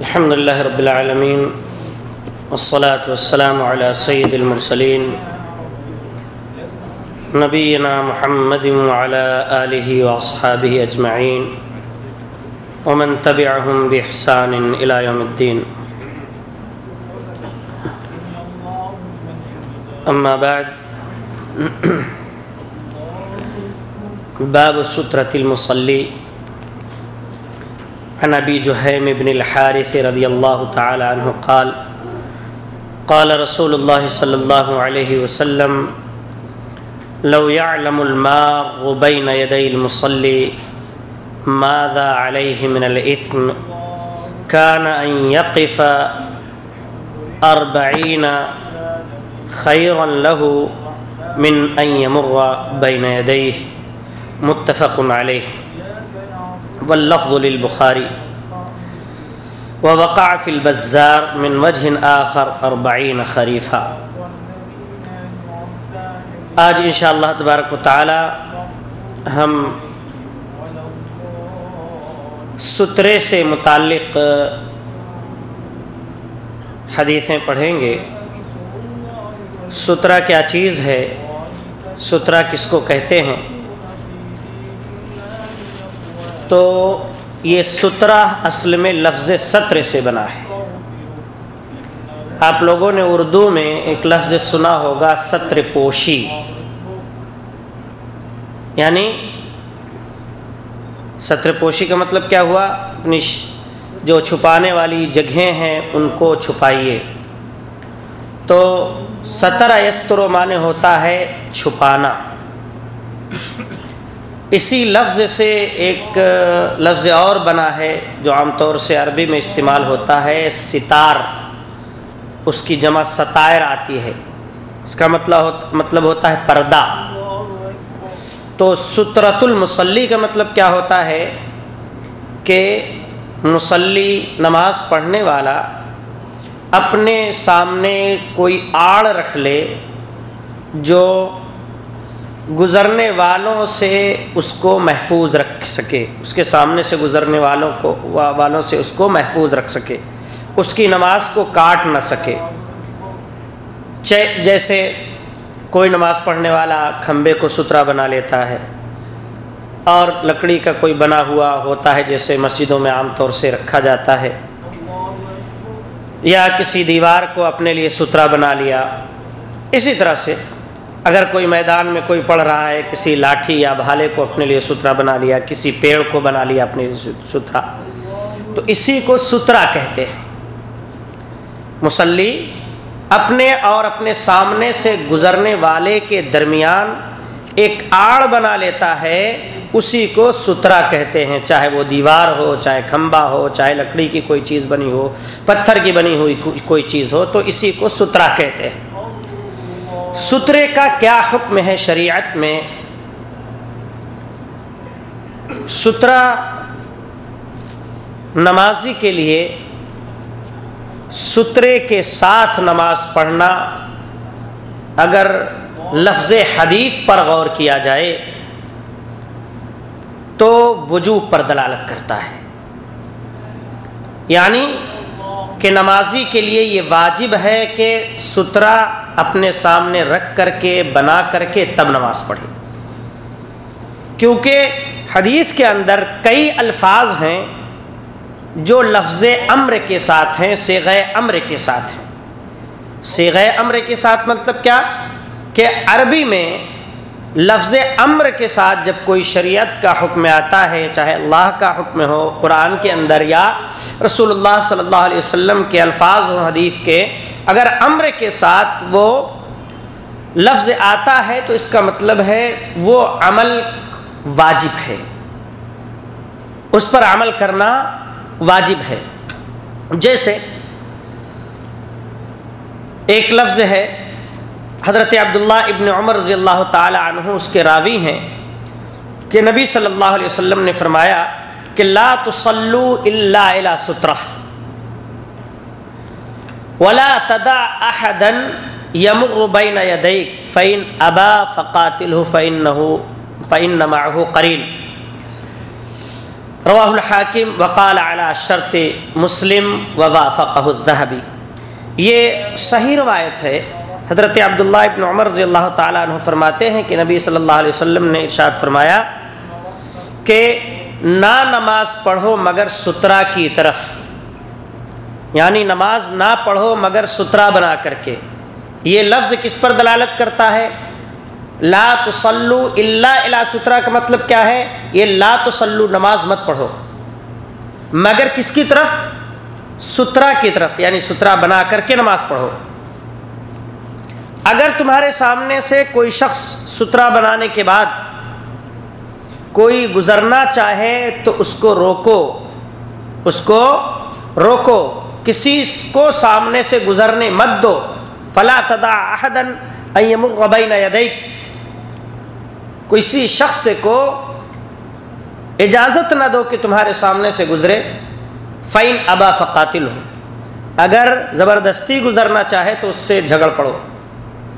الحمد لله رب العالمين والصلاة والسلام على سيد المرسلين نبينا محمد وعلى آله وأصحابه أجمعين ومن تبعهم بإحسان إلى يوم الدين أما بعد باب سترة المصلي عن ابي جهيم بن الحارث رضي الله تعالى عنه قال قال رسول الله صلى الله عليه وسلم، لو يعلم المار بين يدي المصلي ماذا عليه من الاثم كان ان يقف اربعين خيرا له من ان يمر بين يديه متفق عليه واللفظ للبخاري ووقع في البزار من وجه آخر أربعين خريفا آج انشاءاللہ تبارک و تعالی ہم سترے سے متعلق حدیثیں پڑھیں گے۔ سترہ کیا چیز ہے؟ سترہ کس کو کہتے ہیں؟ تو یہ سترہ اصل میں لفظ سطر سے بنا ہے۔ آپ لوگوں نے اردو میں ایک لفظ سنا ہوگا سطر پوشی۔ یعنی سطر پوشی کا مطلب کیا ہوا؟ اپنی جو چھپانے والی جگہیں ہیں ان کو چھپائیے۔ تو سترہ یستر معنی ہوتا ہے چھپانا۔ اسی لفظ سے ایک لفظ اور بنا ہے جو عام طور سے عربی میں استعمال ہوتا ہے، ستار۔ اس کی جمع ستائر آتی ہے۔ اس کا مطلب مطلب ہوتا ہے پردہ۔ تو سترت المسلی کا مطلب کیا ہوتا ہے کہ مسلی نماز پڑھنے والا اپنے سامنے کوئی آڑ رکھ لے جو گزرنے والوں سے اس کو محفوظ رکھ سکے، اس کے سامنے سے گزرنے والوں کو، والوں سے اس کو محفوظ رکھ سکے۔ اس کی نماز کو کاٹ نہ سکے۔ جیسے کوئی نماز پڑھنے والا کھمبے کو ستھرا بنا لیتا ہے اور لکڑی کا کوئی بنا ہوا ہوتا ہے جیسے مسجدوں میں عام طور سے رکھا جاتا ہے، یا کسی دیوار کو اپنے لیے ستھرا بنا لیا۔ اسی طرح سے اگر کوئی میدان میں کوئی پڑھ رہا ہے، کسی لاٹھی یا بھالے کو اپنے لیے ستھرا بنا لیا، کسی پیڑ کو بنا لیا اپنے لیے ستھرا تو اسی کو ستھرا کہتے ہیں۔ مسلی اپنے اور اپنے سامنے سے گزرنے والے کے درمیان ایک آڑ بنا لیتا ہے، اسی کو ستھرا کہتے ہیں۔ چاہے وہ دیوار ہو، چاہے کھمبا ہو، چاہے لکڑی کی کوئی چیز بنی ہو، پتھر کی بنی ہوئی کوئی چیز ہو، تو اسی کو ستھرا کہتے ہیں۔ سترے کا کیا حکم ہے شریعت میں؟ سترا نمازی کے لیے سترے کے ساتھ نماز پڑھنا، اگر لفظ حدیث پر غور کیا جائے تو وجوب پر دلالت کرتا ہے۔ یعنی کہ نمازی کے لیے یہ واجب ہے کہ سترا اپنے سامنے رکھ کر کے، بنا کر کے تب نماز پڑھے کیونکہ حدیث کے اندر کئی الفاظ ہیں جو لفظ امر کے ساتھ ہیں سیغ امر کے ساتھ ہیں۔ سیغ امر کے ساتھ مطلب کیا؟ کہ عربی میں لفظ امر کے ساتھ جب کوئی شریعت کا حکم آتا ہے، چاہے اللہ کا حکم ہو، قرآن کے اندر یا رسول اللہ صلی اللہ علیہ وسلم کے الفاظ ہوں حدیث کے، اگر امر کے ساتھ وہ لفظ آتا ہے تو اس کا مطلب ہے وہ عمل واجب ہے۔ اس پر عمل کرنا واجب ہے۔ جیسے ایک لفظ ہے حضرت عبداللہ ابن عمر رضی اللہ تعالی عنہ اس کے راوی ہیں کہ نبی صلی اللہ علیہ وسلم نے فرمایا کہ لا تصلو الا الى سترہ ولا تدع احدا يمر بين يديك فإن ابا فقاتله فإنه فإن معه قرين رواہ الحاکم وقال علی شرط مسلم ووافقہ الذهبی یہ صحیح روایت ہے حضرت عبداللہ ابن عمر رضی اللہ تعالیٰ عنہ فرماتے ہیں کہ نبی صلی اللہ علیہ وسلم نے ارشاد فرمایا کہ نہ نماز پڑھو مگر سترا کی طرف۔ یعنی نماز نہ پڑھو مگر سترا بنا کر کے۔ یہ لفظ کس پر دلالت کرتا ہے؟ لا تسلو اللہ الا سترا کا مطلب کیا ہے؟ یہ لا تسلو نماز مت پڑھو۔ مگر کس کی طرف؟ سترا کی طرف یعنی سترا بنا کر کے نماز پڑھو۔ اگر تمہارے سامنے سے کوئی شخص سترا بنانے کے بعد کوئی گزرنا چاہے تو اس کو روکو، اس کو روکو۔ کسی کو سامنے سے گزرنے مت دو۔ فلا تدا احدن بین یدیک۔ کسی شخص کو اجازت نہ دو کہ تمہارے سامنے سے گزرے۔ فین ابا فقاتل ہو اگر زبردستی گزرنا چاہے تو اس سے جھگڑ پڑو۔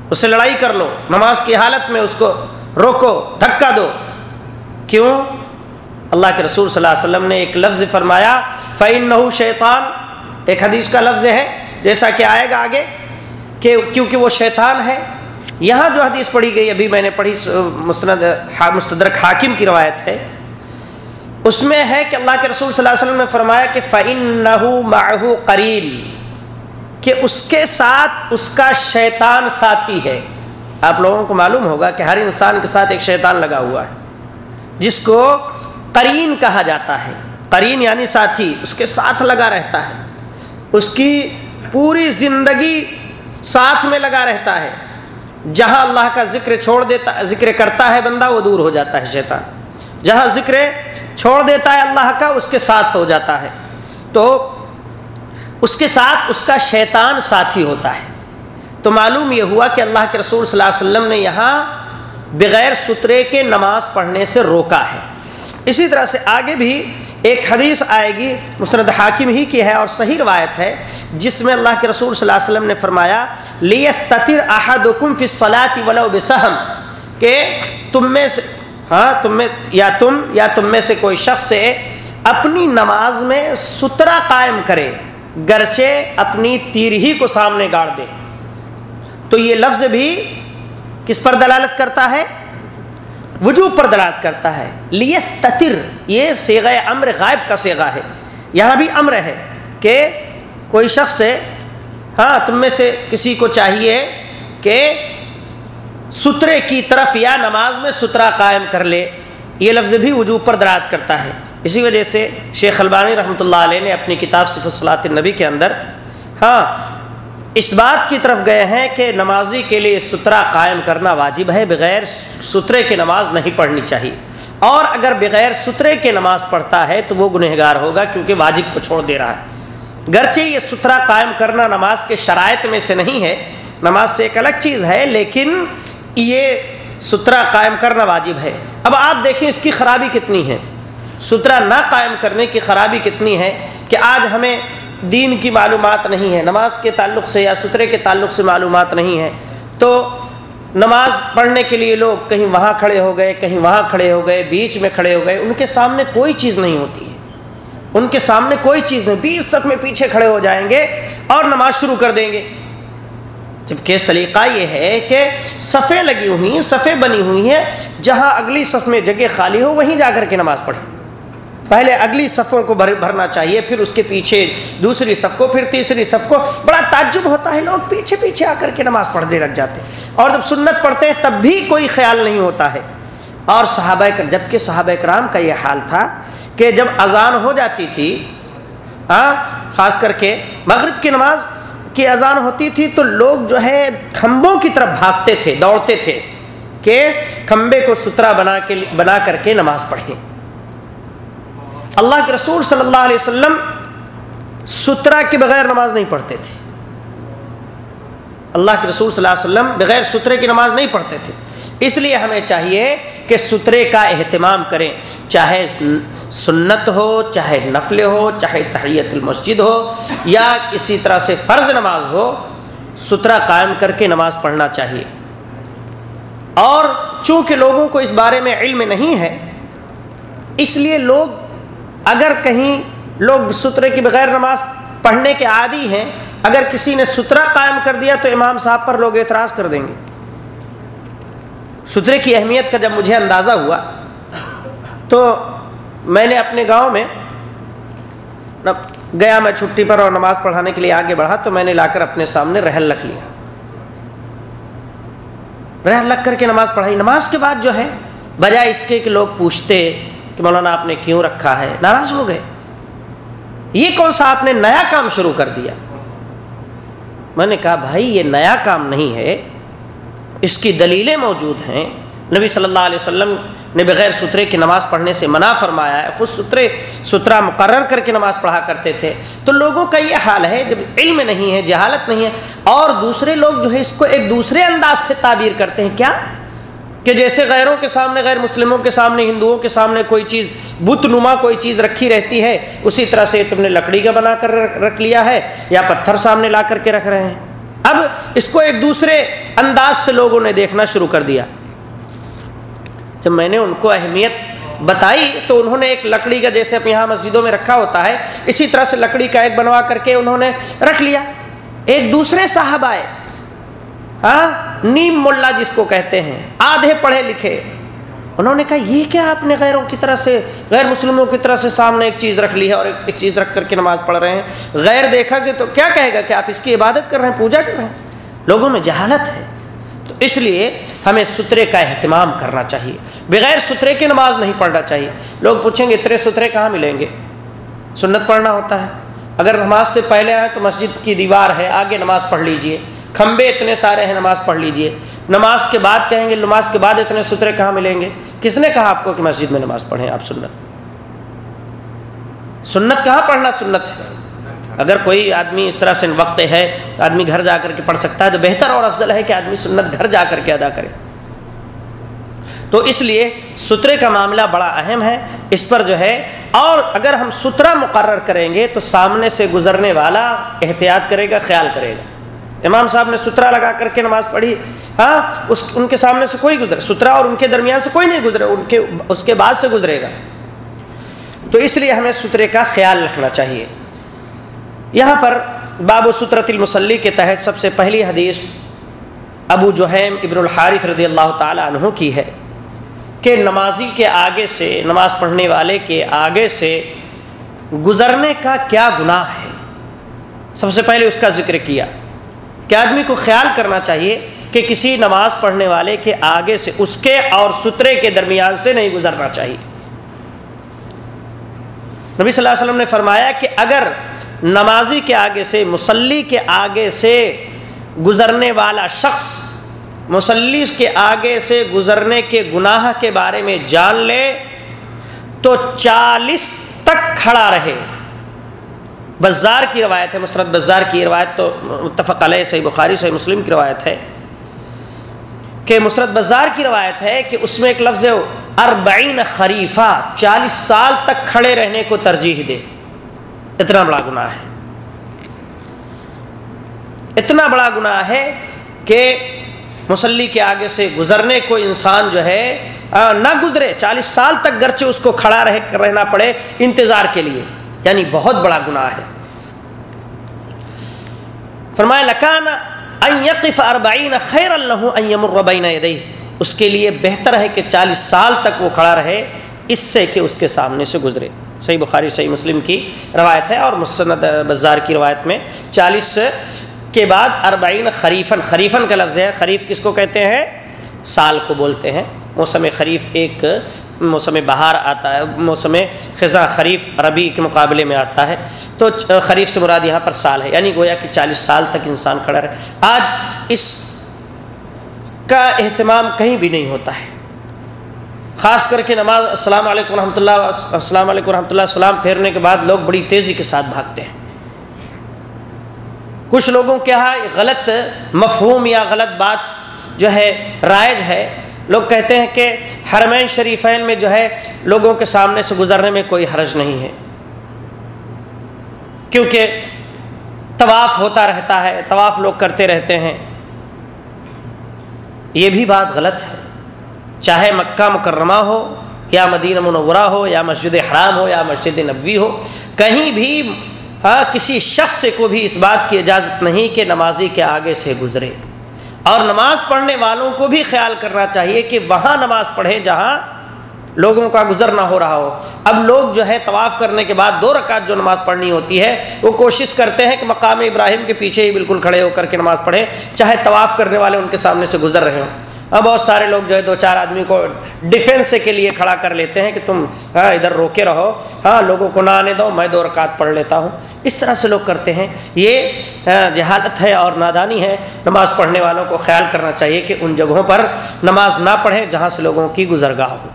اس سے لڑائی کر لو، نماز کی حالت میں اس کو روکو، دھکا دو۔ کیوں؟ اللہ کے رسول صلی اللہ علیہ وسلم نے ایک لفظ فرمایا فعین نحو شیطان ایک حدیث کا لفظ ہے، جیسا کہ آئے گا آگے کہ کیونکہ وہ شیطان ہے۔ یہاں جو حدیث پڑھی گئی، ابھی میں نے پڑھی، مستند، مستدرک حاکم کی روایت ہے۔ اس میں ہے کہ اللہ کے رسول صلی اللہ علیہ وسلم نے فرمایا کہ فعین نحو معہ قرین کہ اس کے ساتھ اس کا شیطان ساتھی ہے۔ آپ لوگوں کو معلوم ہوگا کہ ہر انسان کے ساتھ ایک شیطان لگا ہوا ہے، جس کو قرین کہا جاتا ہے۔ قرین یعنی ساتھی، اس کے ساتھ لگا رہتا ہے۔ اس کی پوری زندگی ساتھ میں لگا رہتا ہے۔ جہاں اللہ کا ذکر چھوڑ دیتا، ذکر کرتا ہے بندہ، وہ دور ہو جاتا ہے شیطان۔ جہاں ذکر چھوڑ دیتا ہے اللہ کا، اس کے ساتھ ہو جاتا ہے۔ تو اس کے ساتھ اس کا شیطان ساتھی ہوتا ہے۔ تو معلوم یہ ہوا کہ اللہ کے رسول صلی اللہ علیہ وسلم نے یہاں بغیر سترے کے نماز پڑھنے سے روکا ہے۔ اسی طرح سے آگے بھی ایک حدیث آئے گی مسرد حاکم ہی کی ہے اور صحیح روایت ہے، جس میں اللہ کے رسول صلی اللہ علیہ وسلم نے فرمایا، لیستتر احدکم فی الصلاۃ ولو بسہم، کہ تم میں سے ہاں تم میں، یا تم یا تم میں سے کوئی شخص سے اپنی نماز میں سترا قائم کرے۔ گرچے اپنی تیر ہی کو سامنے گاڑ دے۔ تو یہ لفظ بھی کس پر دلالت کرتا ہے؟ وجوب پر دلالت کرتا ہے۔ لیس تطر یہ سیغ امر غائب کا سیگا ہے۔ یہاں بھی امر ہے کہ کوئی شخص سے ہاں تم میں سے کسی کو چاہیے کہ سترے کی طرف یا نماز میں سترا قائم کر لے۔ یہ لفظ بھی وجوب پر دلالت کرتا ہے۔ اسی وجہ سے شیخ البانی رحمۃ اللہ علیہ نے اپنی کتاب صفت صلاحت النبی کے اندر ہاں اس بات کی طرف گئے ہیں کہ نمازی کے لیے سترا قائم کرنا واجب ہے، بغیر سترے کے نماز نہیں پڑھنی چاہیے۔ اور اگر بغیر سترے کے نماز پڑھتا ہے تو وہ گنہگار ہوگا کیونکہ واجب کو چھوڑ دے رہا ہے۔ گرچہ یہ سترا قائم کرنا نماز کے شرائط میں سے نہیں ہے، نماز سے ایک الگ چیز ہے، لیکن یہ سترا قائم کرنا واجب ہے۔ اب آپ دیکھیں اس کی خرابی کتنی ہے۔ سترا نہ قائم کرنے کی خرابی کتنی ہے کہ آج ہمیں دین کی معلومات نہیں ہے، نماز کے تعلق سے یا سترے کے تعلق سے معلومات نہیں ہے۔ تو نماز پڑھنے کے لیے لوگ کہیں وہاں کھڑے ہو گئے، کہیں وہاں کھڑے ہو گئے، بیچ میں کھڑے ہو گئے، ان کے سامنے کوئی چیز نہیں ہوتی ہے۔ ان کے سامنے کوئی چیز نہیں، بیس صف میں پیچھے کھڑے ہو جائیں گے اور نماز شروع کر دیں گے۔ جبکہ سلیقہ یہ ہے کہ صفیں لگی ہوئی ہیں، صفیں بنی ہوئی ہیں، جہاں اگلی صف میں جگہ خالی ہو، وہیں جا کر کے نماز پڑھیں۔ پہلے اگلی صفوں کو بھرنا چاہیے، پھر اس کے پیچھے دوسری صف کو، پھر تیسری صف کو۔ بڑا تعجب ہوتا ہے، لوگ پیچھے پیچھے آ کر کے نماز پڑھنے لگ جاتے ہیں۔ اور جب سنت پڑھتے ہیں، تب بھی کوئی خیال نہیں ہوتا ہے۔ اور صحابہ جبکہ صحابہ کرام کا یہ حال تھا کہ جب اذان ہو جاتی تھی ہاں خاص کر کے مغرب کی نماز کی اذان ہوتی تھی، تو لوگ جو ہے کھمبوں کی طرف بھاگتے تھے، دوڑتے تھے کہ کھمبے کو سترا بنا کے بنا کر کے نماز پڑھیں۔ اللہ کے رسول صلی اللہ علیہ وسلم سترا کے بغیر نماز نہیں پڑھتے تھے۔ اللہ کے رسول صلی اللہ علیہ وسلم بغیر سترے کی نماز نہیں پڑھتے تھے۔ اس لیے ہمیں چاہیے کہ سترے کا اہتمام کریں۔ چاہے سنت ہو، چاہے نفل ہو، چاہے تحیت المسجد ہو، یا اسی طرح سے فرض نماز ہو سترا قائم کر کے نماز پڑھنا چاہیے۔ اور چونکہ لوگوں کو اس بارے میں علم نہیں ہے، اس لیے لوگ اگر کہیں لوگ سترے کی بغیر نماز پڑھنے کے عادی ہیں، اگر کسی نے سترا قائم کر دیا تو امام صاحب پر لوگ اعتراض کر دیں گے۔ سترے کی اہمیت کا جب مجھے اندازہ ہوا، تو میں نے اپنے گاؤں میں گیا میں چھٹی پر اور نماز پڑھانے کے لیے آگے بڑھا، تو میں نے لا کر اپنے سامنے رحل رکھ لیا۔ رحل رکھ کر کے نماز پڑھائی۔ نماز کے بعد جو ہے، بجائے اس کے کہ لوگ پوچھتے کہ مولانا آپ نے کیوں رکھا ہے؟ ناراض ہو گئے۔ یہ کون سا آپ نے نیا کام شروع کر دیا؟ میں نے کہا، بھائی، یہ نیا کام نہیں ہے۔ اس کی دلیلیں موجود ہیں۔ نبی صلی اللہ علیہ وسلم نے بغیر سترے کی نماز پڑھنے سے منع فرمایا ہے۔ خود سترے سترا مقرر کر کے نماز پڑھا کرتے تھے۔ تو لوگوں کا یہ حال ہے، جب علم نہیں ہے، جہالت نہیں ہے، اور دوسرے لوگ جو ہے اس کو ایک دوسرے انداز سے تعبیر کرتے ہیں۔ کیا؟ کہ جیسے غیروں کے سامنے، غیر مسلموں کے سامنے، ہندوؤں کے سامنے کوئی چیز، بت نما کوئی چیز رکھی رہتی ہے، اسی طرح سے تم نے لکڑی کا بنا کر رکھ لیا ہے یا پتھر سامنے لا کر کے رکھ رہے ہیں۔ اب اس کو ایک دوسرے انداز سے لوگوں نے دیکھنا شروع کر دیا۔ جب میں نے ان کو اہمیت بتائی تو انہوں نے ایک لکڑی کا جیسے یہاں مسجدوں میں رکھا ہوتا ہے، اسی طرح سے لکڑی کا ایک بنوا کر کے انہوں نے رکھ لیا۔ ایک دوسرے صاحب آئے۔ ہاں؟ نیم ملا جس کو کہتے ہیں۔ آدھے پڑھے لکھے۔ انہوں نے کہا، یہ کیا آپ نے غیروں کی طرح سے، غیر مسلموں کی طرح سے سامنے ایک چیز رکھ لی ہے اور ایک چیز رکھ کر کے نماز پڑھ رہے ہیں۔ غیر دیکھا کہ تو کیا کہے گا کہ آپ اس کی عبادت کر رہے ہیں، پوجا کر رہے ہیں؟ لوگوں میں جہالت ہے۔ تو اس لیے ہمیں سترے کا اہتمام کرنا چاہیے۔ بغیر سترے کی نماز نہیں پڑھنا چاہیے۔ لوگ پوچھیں گے اتنے سترے کہاں ملیں گے؟ سنت پڑھنا ہوتا ہے۔ اگر نماز سے پہلے آئے تو مسجد کی دیوار ہے، آگے نماز پڑھ لیجیے۔ کھمبے اتنے سارے ہیں، نماز پڑھ لیجیے۔ نماز کے بعد کہیں گے، نماز کے بعد اتنے سترے کہاں ملیں گے؟ کس نے کہا آپ کو کہ مسجد میں نماز پڑھیں؟ آپ سنت۔ سنت کہاں پڑھنا سنت ہے؟ اگر کوئی آدمی اس طرح سے وقت ہے، آدمی گھر جا کر کے پڑھ سکتا ہے، تو بہتر اور افضل ہے کہ آدمی سنت گھر جا کر کے ادا کرے۔ تو اس لیے سترے کا معاملہ بڑا اہم ہے۔ اس پر جو ہے، اور اگر ہم سترا مقرر کریں گے، تو سامنے سے گزرنے والا احتیاط کرے گا، خیال کرے گا۔ امام صاحب نے سترا لگا کر کے نماز پڑھی۔ ہاں اس، ان کے سامنے سے کوئی گزرے سترا اور ان کے درمیان سے کوئی نہیں گزرے، ان کے، اس کے بعد سے گزرے گا۔ تو اس لیے ہمیں سترے کا خیال رکھنا چاہیے۔ یہاں پر باب و سترت المسلی کے تحت سب سے پہلی حدیث ابو جوہیم ابن الحارث رضی اللہ تعالی عنہ کی ہے کہ نمازی کے آگے سے، نماز پڑھنے والے کے آگے سے گزرنے کا کیا گناہ ہے۔ سب سے پہلے اس کا ذکر کیا۔ کہ آدمی کو خیال کرنا چاہیے کہ کسی نماز پڑھنے والے کے آگے سے اس کے اور سترے کے درمیان سے نہیں گزرنا چاہیے۔ نبی صلی اللہ علیہ وسلم نے فرمایا کہ اگر نمازی کے آگے سے، مسلی کے آگے سے گزرنے والا شخص مسلی کے آگے سے گزرنے کے گناہ کے بارے میں جان لے تو چالیس تک کھڑا رہے۔ بزار کی روایت ہے مسرت بزار کی روایت تو متفق علیہ، صحیح بخاری، صحیح مسلم کی روایت ہے کہ مسرت بزار کی روایت ہے کہ اس میں ایک لفظ اربعین خریفہ، چالیس سال تک کھڑے رہنے کو ترجیح دے۔ اتنا بڑا گناہ ہے۔ اتنا بڑا گناہ ہے کہ مسلی کے آگے سے گزرنے کو انسان جو ہے نہ گزرے، چالیس سال تک گرچہ اس کو کھڑا رہ، رہنا پڑے انتظار کے لیے۔ یعنی بہت بڑا گناہ ہے۔ فرمایا لکانا اربعین خیر اللہ اس کے لیے بہتر ہے کہ چالیس سال تک وہ کھڑا رہے، اس سے کہ اس کے سامنے سے گزرے۔ صحیح بخاری، صحیح مسلم کی روایت ہے اور مسند بزار کی روایت میں چالیس کے بعد اربعین خریفن خریفن کا لفظ ہے۔ خریف کس کو کہتے ہیں؟ سال کو بولتے ہیں۔ موسم خریف ایک موسم بہار آتا ہے، موسم خزاں خریف ربی کے مقابلے میں آتا ہے۔ تو خریف سے مراد یہاں پر سال ہے یعنی گویا کہ چالیس سال تک انسان کھڑا رہے۔ آج اس کا اہتمام کہیں بھی نہیں ہوتا ہے۔ خاص کر کے نماز، السلام علیکم ورحمۃ اللہ السلام علیکم ورحمۃ اللہ السلام پھیرنے کے بعد لوگ بڑی تیزی کے ساتھ بھاگتے ہیں۔ کچھ لوگوں کے یہاں غلط مفہوم یا غلط بات جو ہے، رائج ہے لوگ کہتے ہیں کہ حرمین شریفین میں جو ہے لوگوں کے سامنے سے گزرنے میں کوئی حرج نہیں ہے۔ کیونکہ طواف ہوتا رہتا ہے، طواف لوگ کرتے رہتے ہیں۔ یہ بھی بات غلط ہے۔ چاہے مکہ مکرمہ ہو، یا مدینہ منورہ ہو، یا مسجد حرام ہو، یا مسجد نبوی ہو، کہیں بھی ہاں کسی شخص کو بھی اس بات کی اجازت نہیں کہ نمازی کے آگے سے گزرے۔ اور نماز پڑھنے والوں کو بھی خیال کرنا چاہیے کہ وہاں نماز پڑھیں جہاں لوگوں کا گزر نہ ہو رہا ہو۔ اب لوگ جو ہے طواف کرنے کے بعد دو رکعت جو نماز پڑھنی ہوتی ہے، وہ کوشش کرتے ہیں کہ مقام ابراہیم کے پیچھے ہی بالکل کھڑے ہو کر کے نماز پڑھیں، چاہے طواف کرنے والے ان کے سامنے سے گزر رہے ہوں۔ اب بہت سارے لوگ جو ہے دو چار آدمی کو ڈیفینس کے لیے کھڑا کر لیتے ہیں کہ تم ہاں ادھر روکے رہو۔ ہاں لوگوں کو نہ آنے دو، میں دو رکعت پڑھ لیتا ہوں۔ اس طرح سے لوگ کرتے ہیں۔ یہ ہاں، جہالت ہے اور نادانی ہے۔ نماز پڑھنے والوں کو خیال کرنا چاہیے کہ ان جگہوں پر نماز نہ پڑھیں جہاں سے لوگوں کی گزرگاہ ہو۔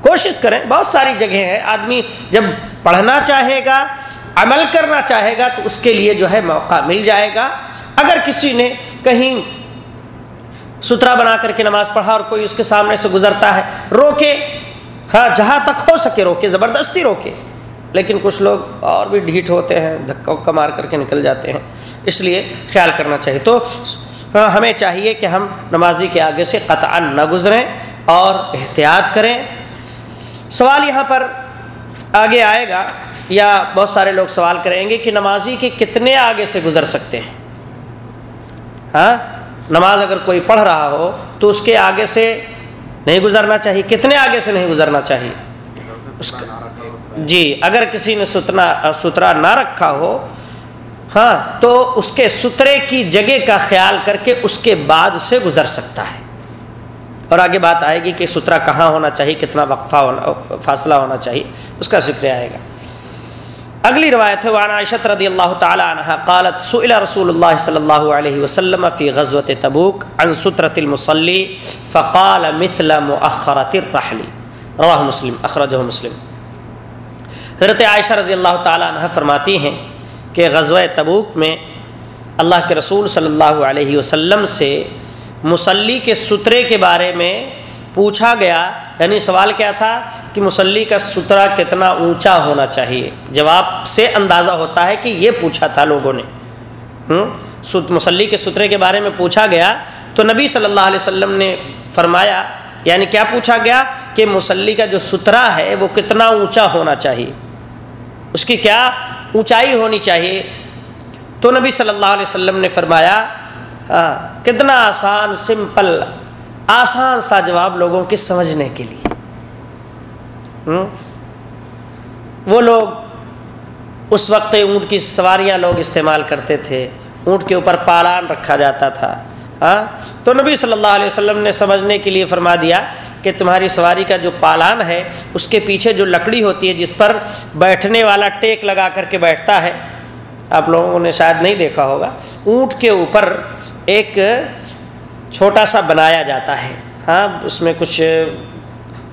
کوشش کریں، بہت ساری جگہیں ہیں۔ آدمی جب پڑھنا چاہے گا، عمل کرنا چاہے گا، تو اس کے لیے جو ہے موقع مل جائے گا۔ اگر کسی نے کہیں ستھرا بنا کر کے نماز پڑھا اور کوئی اس کے سامنے سے گزرتا ہے، روکے۔ ہاں جہاں تک ہو سکے روکے، زبردستی روکے۔ لیکن کچھ لوگ اور بھی ڈھیٹ ہوتے ہیں، دھکا اکا مار کر کے نکل جاتے ہیں۔ اس لیے خیال کرنا چاہیے۔ تو ہاں، ہمیں چاہیے کہ ہم نمازی کے آگے سے قطع نہ گزریں اور احتیاط کریں۔ سوال یہاں پر آگے آئے گا، یا بہت سارے لوگ سوال کریں گے کہ نمازی کے کتنے آگے سے گزر سکتے ہیں؟ ہاں؟ نماز اگر کوئی پڑھ رہا ہو تو اس کے آگے سے نہیں گزرنا چاہیے۔ کتنے آگے سے نہیں گزرنا چاہیے؟ اس جی اگر کسی نے ستنا سترا نہ رکھا ہو ہاں تو اس کے سترے کی جگہ کا خیال کر کے اس کے بعد سے گزر سکتا ہے۔ اور آگے بات آئے گی کہ سترا کہاں ہونا چاہیے، کتنا وقفہ ہونا فاصلہ ہونا چاہیے، اس کا ذکر آئے گا۔ اگلی روایت ہے، وعن عائشت رضی اللہ تعالی عنہ، قالت، سئل رسول اللہ صلی اللہ علیہ وسلم فی غزوة تبوک عن سترة المصلی فقال مثل مؤخرة الرحل۔ رواہ مسلم، اخرجہ مسلم۔ حضرت عائشہ رضی اللہ تعالی عنہ فرماتی ہیں کہ غزوہ تبوک میں اللہ کے رسول صلی اللہ علیہ وسلم سے مسلی کے سترے کے بارے میں پوچھا گیا یعنی سوال کیا تھا کہ مسلی کا سترا کتنا اونچا ہونا چاہیے؟ جواب سے اندازہ ہوتا ہے کہ یہ پوچھا تھا لوگوں نے۔ مسلی کے سترے کے بارے میں پوچھا گیا تو نبی صلی اللہ علیہ وسلم نے فرمایا یعنی کیا پوچھا گیا کہ مسلی کا جو سترا ہے وہ کتنا اونچا ہونا چاہیے؟ اس کی کیا اونچائی ہونی چاہیے؟ تو نبی صلی اللہ علیہ وسلم نے فرمایا ہاں، کتنا آسان، سمپل۔ آسان سا جواب لوگوں کے سمجھنے کے لیے۔ وہ لوگ اس وقت اونٹ کی سواریاں لوگ استعمال کرتے تھے، اونٹ کے اوپر پالان رکھا جاتا تھا۔ ہاں؟ تو نبی صلی اللہ علیہ وسلم نے سمجھنے کے لیے فرما دیا کہ تمہاری سواری کا جو پالان ہے، اس کے پیچھے جو لکڑی ہوتی ہے، جس پر بیٹھنے والا ٹیک لگا کر کے بیٹھتا ہے۔ آپ لوگوں نے شاید نہیں دیکھا ہوگا۔ اونٹ کے اوپر ایک چھوٹا سا بنایا جاتا ہے۔ ہاں اس میں کچھ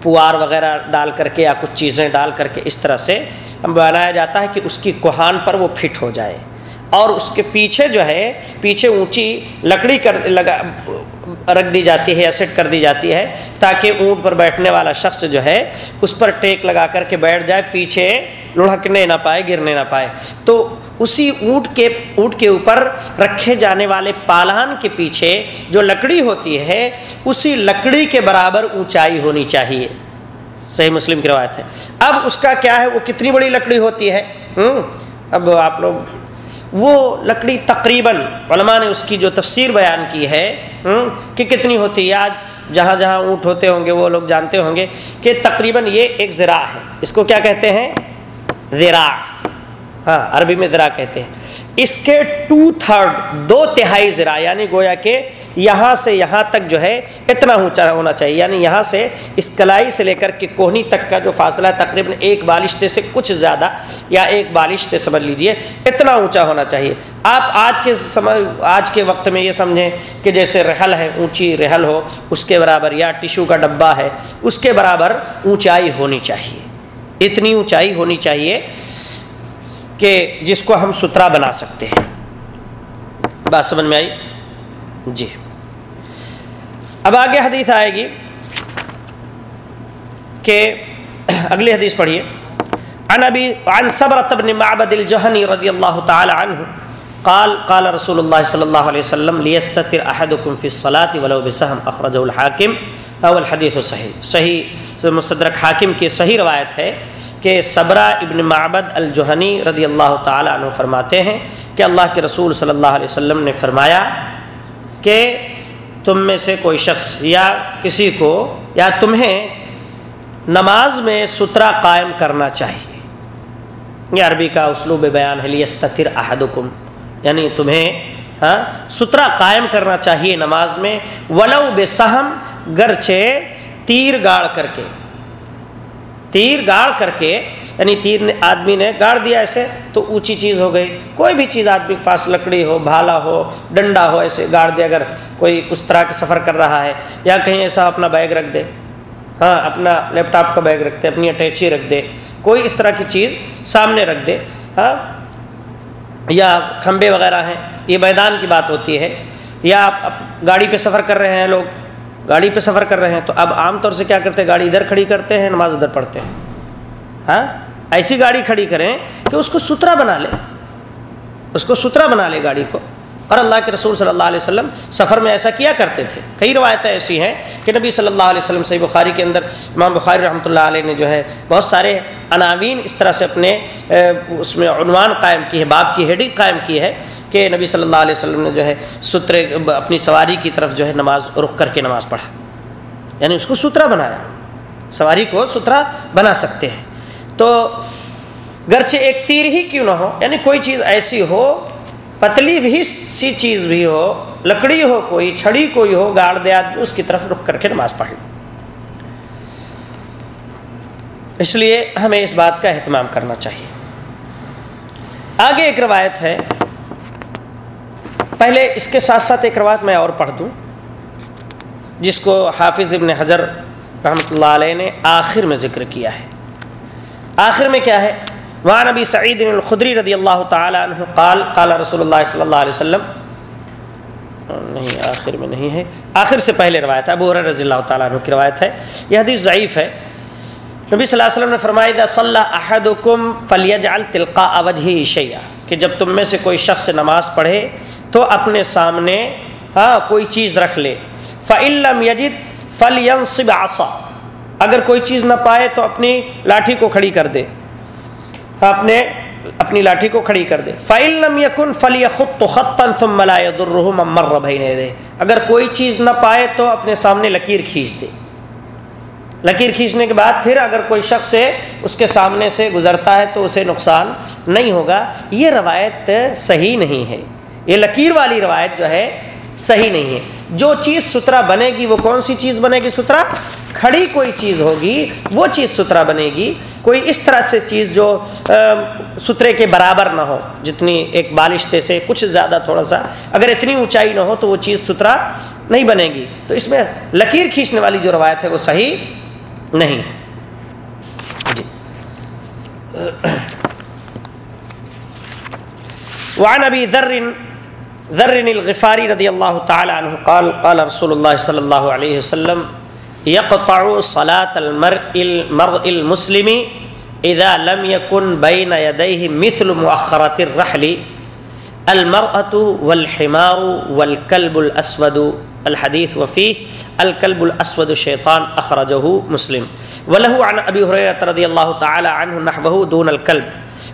پوار وغیرہ ڈال کر کے یا کچھ چیزیں ڈال کر کے اس طرح سے بنایا جاتا ہے کہ اس کی کوہان پر وہ فٹ ہو جائے۔ اور اس کے پیچھے جو ہے، پیچھے اونچی لکڑی کر لگا، رکھ دی جاتی ہے یا سیٹ کر دی جاتی ہے تاکہ اونٹ پر بیٹھنے والا شخص جو ہے، اس پر ٹیک لگا کر کے بیٹھ جائے، پیچھے لڑھکنے نہ پائے، گرنے نہ پائے۔ تو اسی اونٹ کے اونٹ کے اوپر رکھے جانے والے پالان کے پیچھے جو لکڑی ہوتی ہے، اسی لکڑی کے برابر اونچائی ہونی چاہیے۔ صحیح مسلم کی روایت ہے۔ اب اس کا کیا ہے؟ وہ کتنی بڑی لکڑی ہوتی ہے؟ اب آپ لوگ وہ لکڑی تقریباً علماء نے اس کی جو تفسیر بیان کی ہے کہ کتنی ہوتی ہے؟ آج جہاں جہاں اونٹ ہوتے ہوں گے، وہ لوگ جانتے ہوں گے کہ تقریباً یہ ایک زراع ہے۔ اس کو کیا کہتے ہیں؟ زراع۔ ہاں عربی میں ذرا کہتے ہیں۔ اس کے ٹو تھرڈ دو تہائی ذرا یعنی گویا کہ یہاں سے یہاں تک جو ہے، اتنا اونچا ہونا چاہیے۔ یعنی یہاں سے اس کلائی سے لے کر کے کوہنی تک کا جو فاصلہ ہے، تقریباً ایک بالشتے سے کچھ زیادہ یا ایک بالشتے سمجھ لیجیے، اتنا اونچا ہونا چاہیے۔ آپ آج کے سمجھ، آج کے وقت میں یہ سمجھیں کہ جیسے رحل ہے، اونچی رحل ہو، اس کے برابر یا ٹیشو کا ڈبہ ہے، اس کے برابر اونچائی ہونی چاہیے۔ اتنی اونچائی ہونی چاہیے کہ جس کو ہم سترا بنا سکتے ہیں۔ بات سمجھ میں آئی؟ جی۔ اب آگے حدیث آئے گی کہ اگلی حدیث پڑھیے۔ عن ابی، عن صبرت بن معبد الجہنی رضی اللہ تعالی عنہ قال قال رسول اللہ صلی اللہ علیہ وسلم لیستتر احدکم فی الصلاة ولو بسہم اخرجہ الحاکم۔ اول حدیث صحیح صحیح مستدرک حاکم کی صحیح روایت ہے۔ کہ صبرہ ابن معبد الجہنی رضی اللہ تعالیٰ عنہ فرماتے ہیں کہ اللہ کے رسول صلی اللہ علیہ وسلم نے فرمایا کہ تم میں سے کوئی شخص یا کسی کو یا تمہیں نماز میں سترا قائم کرنا چاہیے۔ یہ عربی کا اسلوب بیان ہے لیستر احدکم۔ یعنی تمہیں ہاں سترا قائم کرنا چاہیے نماز میں، ولو بے سہم گرچے تیر گاڑ کر کے۔ تیر گاڑ کر کے یعنی تیر نے، آدمی نے گاڑ دیا ایسے تو اونچی چیز ہو گئی۔ کوئی بھی چیز آدمی کے پاس لکڑی ہو، بھالا ہو، ڈنڈا ہو، ایسے گاڑ دے اگر کوئی اس طرح کا سفر کر رہا ہے، یا کہیں ایسا اپنا بیگ رکھ دے۔ ہاں اپنا لیپ ٹاپ کا بیگ رکھ دے، اپنی اٹیچی رکھ دے۔ کوئی اس طرح کی چیز سامنے رکھ دے۔ ہاں یا کھمبے وغیرہ ہیں، یہ میدان کی بات ہوتی ہے۔ یا آپ گاڑی پہ سفر کر رہے ہیں لوگ گاڑی پہ سفر کر رہے ہیں، تو اب عام طور سے کیا کرتے ہیں؟ گاڑی ادھر کھڑی کرتے ہیں، نماز ادھر پڑھتے ہیں۔ ہاں؟ ایسی گاڑی کھڑی کریں کہ اس کو ستھرا بنا لے۔ اس کو ستھرا بنا لے گاڑی کو۔ اور اللہ کے رسول صلی اللہ علیہ وسلم سفر میں ایسا کیا کرتے تھے۔ کئی روایتیں ایسی ہیں کہ نبی صلی اللہ علیہ وسلم صحیح بخاری کے اندر امام بخاری رحمۃ اللہ علیہ نے جو ہے بہت سارے عناوین اس طرح سے اپنے اس میں عنوان قائم کی ہے، باب کی ہیڈنگ قائم کی ہے کہ نبی صلی اللہ علیہ وسلم نے جو ہے سترے، اپنی سواری کی طرف جو ہے نماز، رخ کر کے نماز پڑھا۔ یعنی اس کو ستھرا بنایا۔ سواری کو ستھرا بنا سکتے ہیں۔ تو گرچہ ایک تیر ہی کیوں نہ ہو یعنی کوئی چیز ایسی ہو پتلی بھی سی چیز بھی ہو، لکڑی ہو، کوئی چھڑی کوئی ہو، گاڑ دے آدمی اس کی طرف رخ کر کے نماز پڑھ اس لیے ہمیں اس بات کا اہتمام کرنا چاہیے۔ آگے ایک روایت ہے۔ پہلے اس کے ساتھ ساتھ ایک روایت میں اور پڑھ دوں۔ جس کو حافظ ابن حجر رحمۃ اللہ علیہ نے آخر میں ذکر کیا ہے۔ آخر میں کیا ہے؟ وہاں نبی سعید الخدری رضی اللہ تعالیٰ عنہ قال قال رسول اللہ صلی اللہ علیہ وسلم، نہیں، آخر میں نہیں ہے۔ آخر سے پہلے روایت ہے، ابو رضی اللہ تعالیٰ عنہ کی روایت ہے۔ یہ حدیث ضعیف ہے۔ نبی صلی اللہ علیہ وسلم نے فرمایا صلی احدکم فلیجعل تلقاء وجهه شیئا۔ کہ جب تم میں سے کوئی شخص نماز پڑھے، تو اپنے سامنے ہاں کوئی چیز رکھ لے۔ فعلم یجد فل ینصب آسا اگر کوئی چیز نہ پائے، تو اپنی لاٹھی کو کھڑی کر دے۔ اپنے اپنی لاٹھی کو کھڑی کر دے فعلم یقن فل خود تو خطن تم ملائے درحم مر دے اگر کوئی چیز نہ پائے تو اپنے سامنے لکیر کھینچ دے۔ لکیر کھینچنے کے بعد پھر اگر کوئی شخص سے اس کے سامنے سے گزرتا ہے تو اسے نقصان نہیں ہوگا۔ یہ روایت صحیح نہیں ہے۔ یہ لکیر والی روایت جو ہے صحیح نہیں ہے۔ جو چیز ستھرا بنے گی، وہ کون سی چیز بنے گی ستھرا کھڑی کوئی چیز ہوگی، وہ چیز ستھرا بنے گی۔ کوئی اس طرح سے چیز جو ستھرے کے برابر نہ ہو، جتنی ایک بالشتے سے کچھ زیادہ تھوڑا سا، اگر اتنی اونچائی نہ ہو تو وہ چیز ستھرا نہیں بنے گی۔ تو اس میں لکیر کھینچنے والی جو روایت ہے وہ صحیح نہیں جی۔ وعن ابي ذر ذر الغفاري رضي الله تعالى عنه قال قال رسول الله صلى الله عليه وسلم يقطع صلاة المرء المرء المسلم إذا لم يكن بين يديه مثل مؤخرة الرحل، المرأة والحمار والكلب الأسود الحديث وفيه الكلب الأسود الشيطان أخرجه مسلم۔ وله عن أبي هريرة رضي الله تعالى عنه نحبه دون الكلب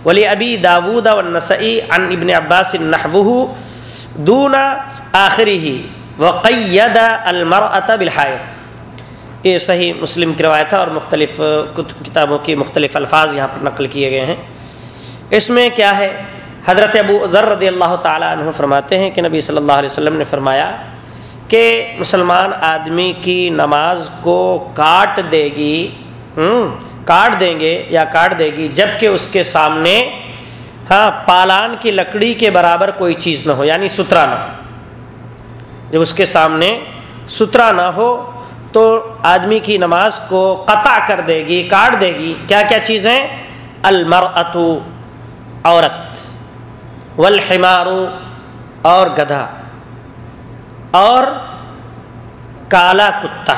ولی ابی داود والنسئی عن ابن عباس نحوه دون آخری ہی وقید المرأة بالحائط یہ صحیح مسلم کی روایت ہے اور مختلف کتابوں کی مختلف الفاظ یہاں پر نقل کیے گئے ہیں۔ اس میں کیا ہے؟ حضرت ابو ذر رضی اللہ تعالیٰ عنہ فرماتے ہیں کہ نبی صلی اللہ علیہ وسلم نے فرمایا کہ مسلمان آدمی کی نماز کو کاٹ دے گی کاٹ دیں گے یا کاٹ دے گی جبکہ اس کے سامنے ہاں پالان کی لکڑی کے برابر کوئی چیز نہ ہو یعنی ستھرا نہ ہو۔ جب اس کے سامنے ستھرا نہ ہو تو آدمی کی نماز کو قطع کر دے گی، کاٹ دے گی۔ کیا کیا چیزیں؟ المرأتو عورت۔ والحمارو اور گدھا۔ اور کالا کتا۔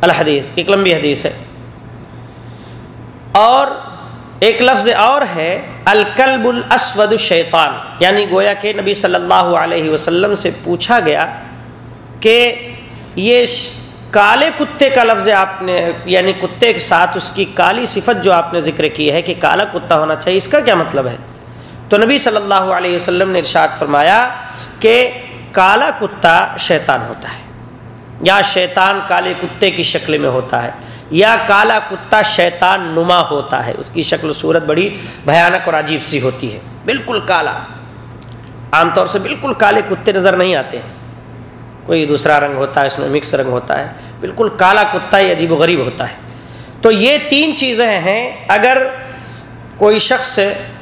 الحدیث، ایک لمبی حدیث ہے۔ اور ایک لفظ اور ہے الکلب الاسود الشیطان یعنی گویا کہ نبی صلی اللہ علیہ وسلم سے پوچھا گیا کہ یہ کالے کتے کا لفظ آپ نے یعنی کتے کے ساتھ اس کی کالی صفت جو آپ نے ذکر کی ہے کہ کالا کتا ہونا چاہیے، اس کا کیا مطلب ہے؟ تو نبی صلی اللہ علیہ وسلم نے ارشاد فرمایا کہ کالا کتا شیطان ہوتا ہے، یا شیطان کالے کتے کی شکل میں ہوتا ہے۔ یا کالا کتا شیطان نما ہوتا ہے۔ اس کی شکل و صورت بڑی بھیانک اور عجیب سی ہوتی ہے۔ بالکل کالا۔ عام طور سے بالکل کالے کتے نظر نہیں آتے ہیں۔ کوئی دوسرا رنگ ہوتا ہے، اس میں مکس رنگ ہوتا ہے۔ بالکل کالا کتا ہی عجیب و غریب ہوتا ہے۔ تو یہ تین چیزیں ہیں۔ اگر کوئی شخص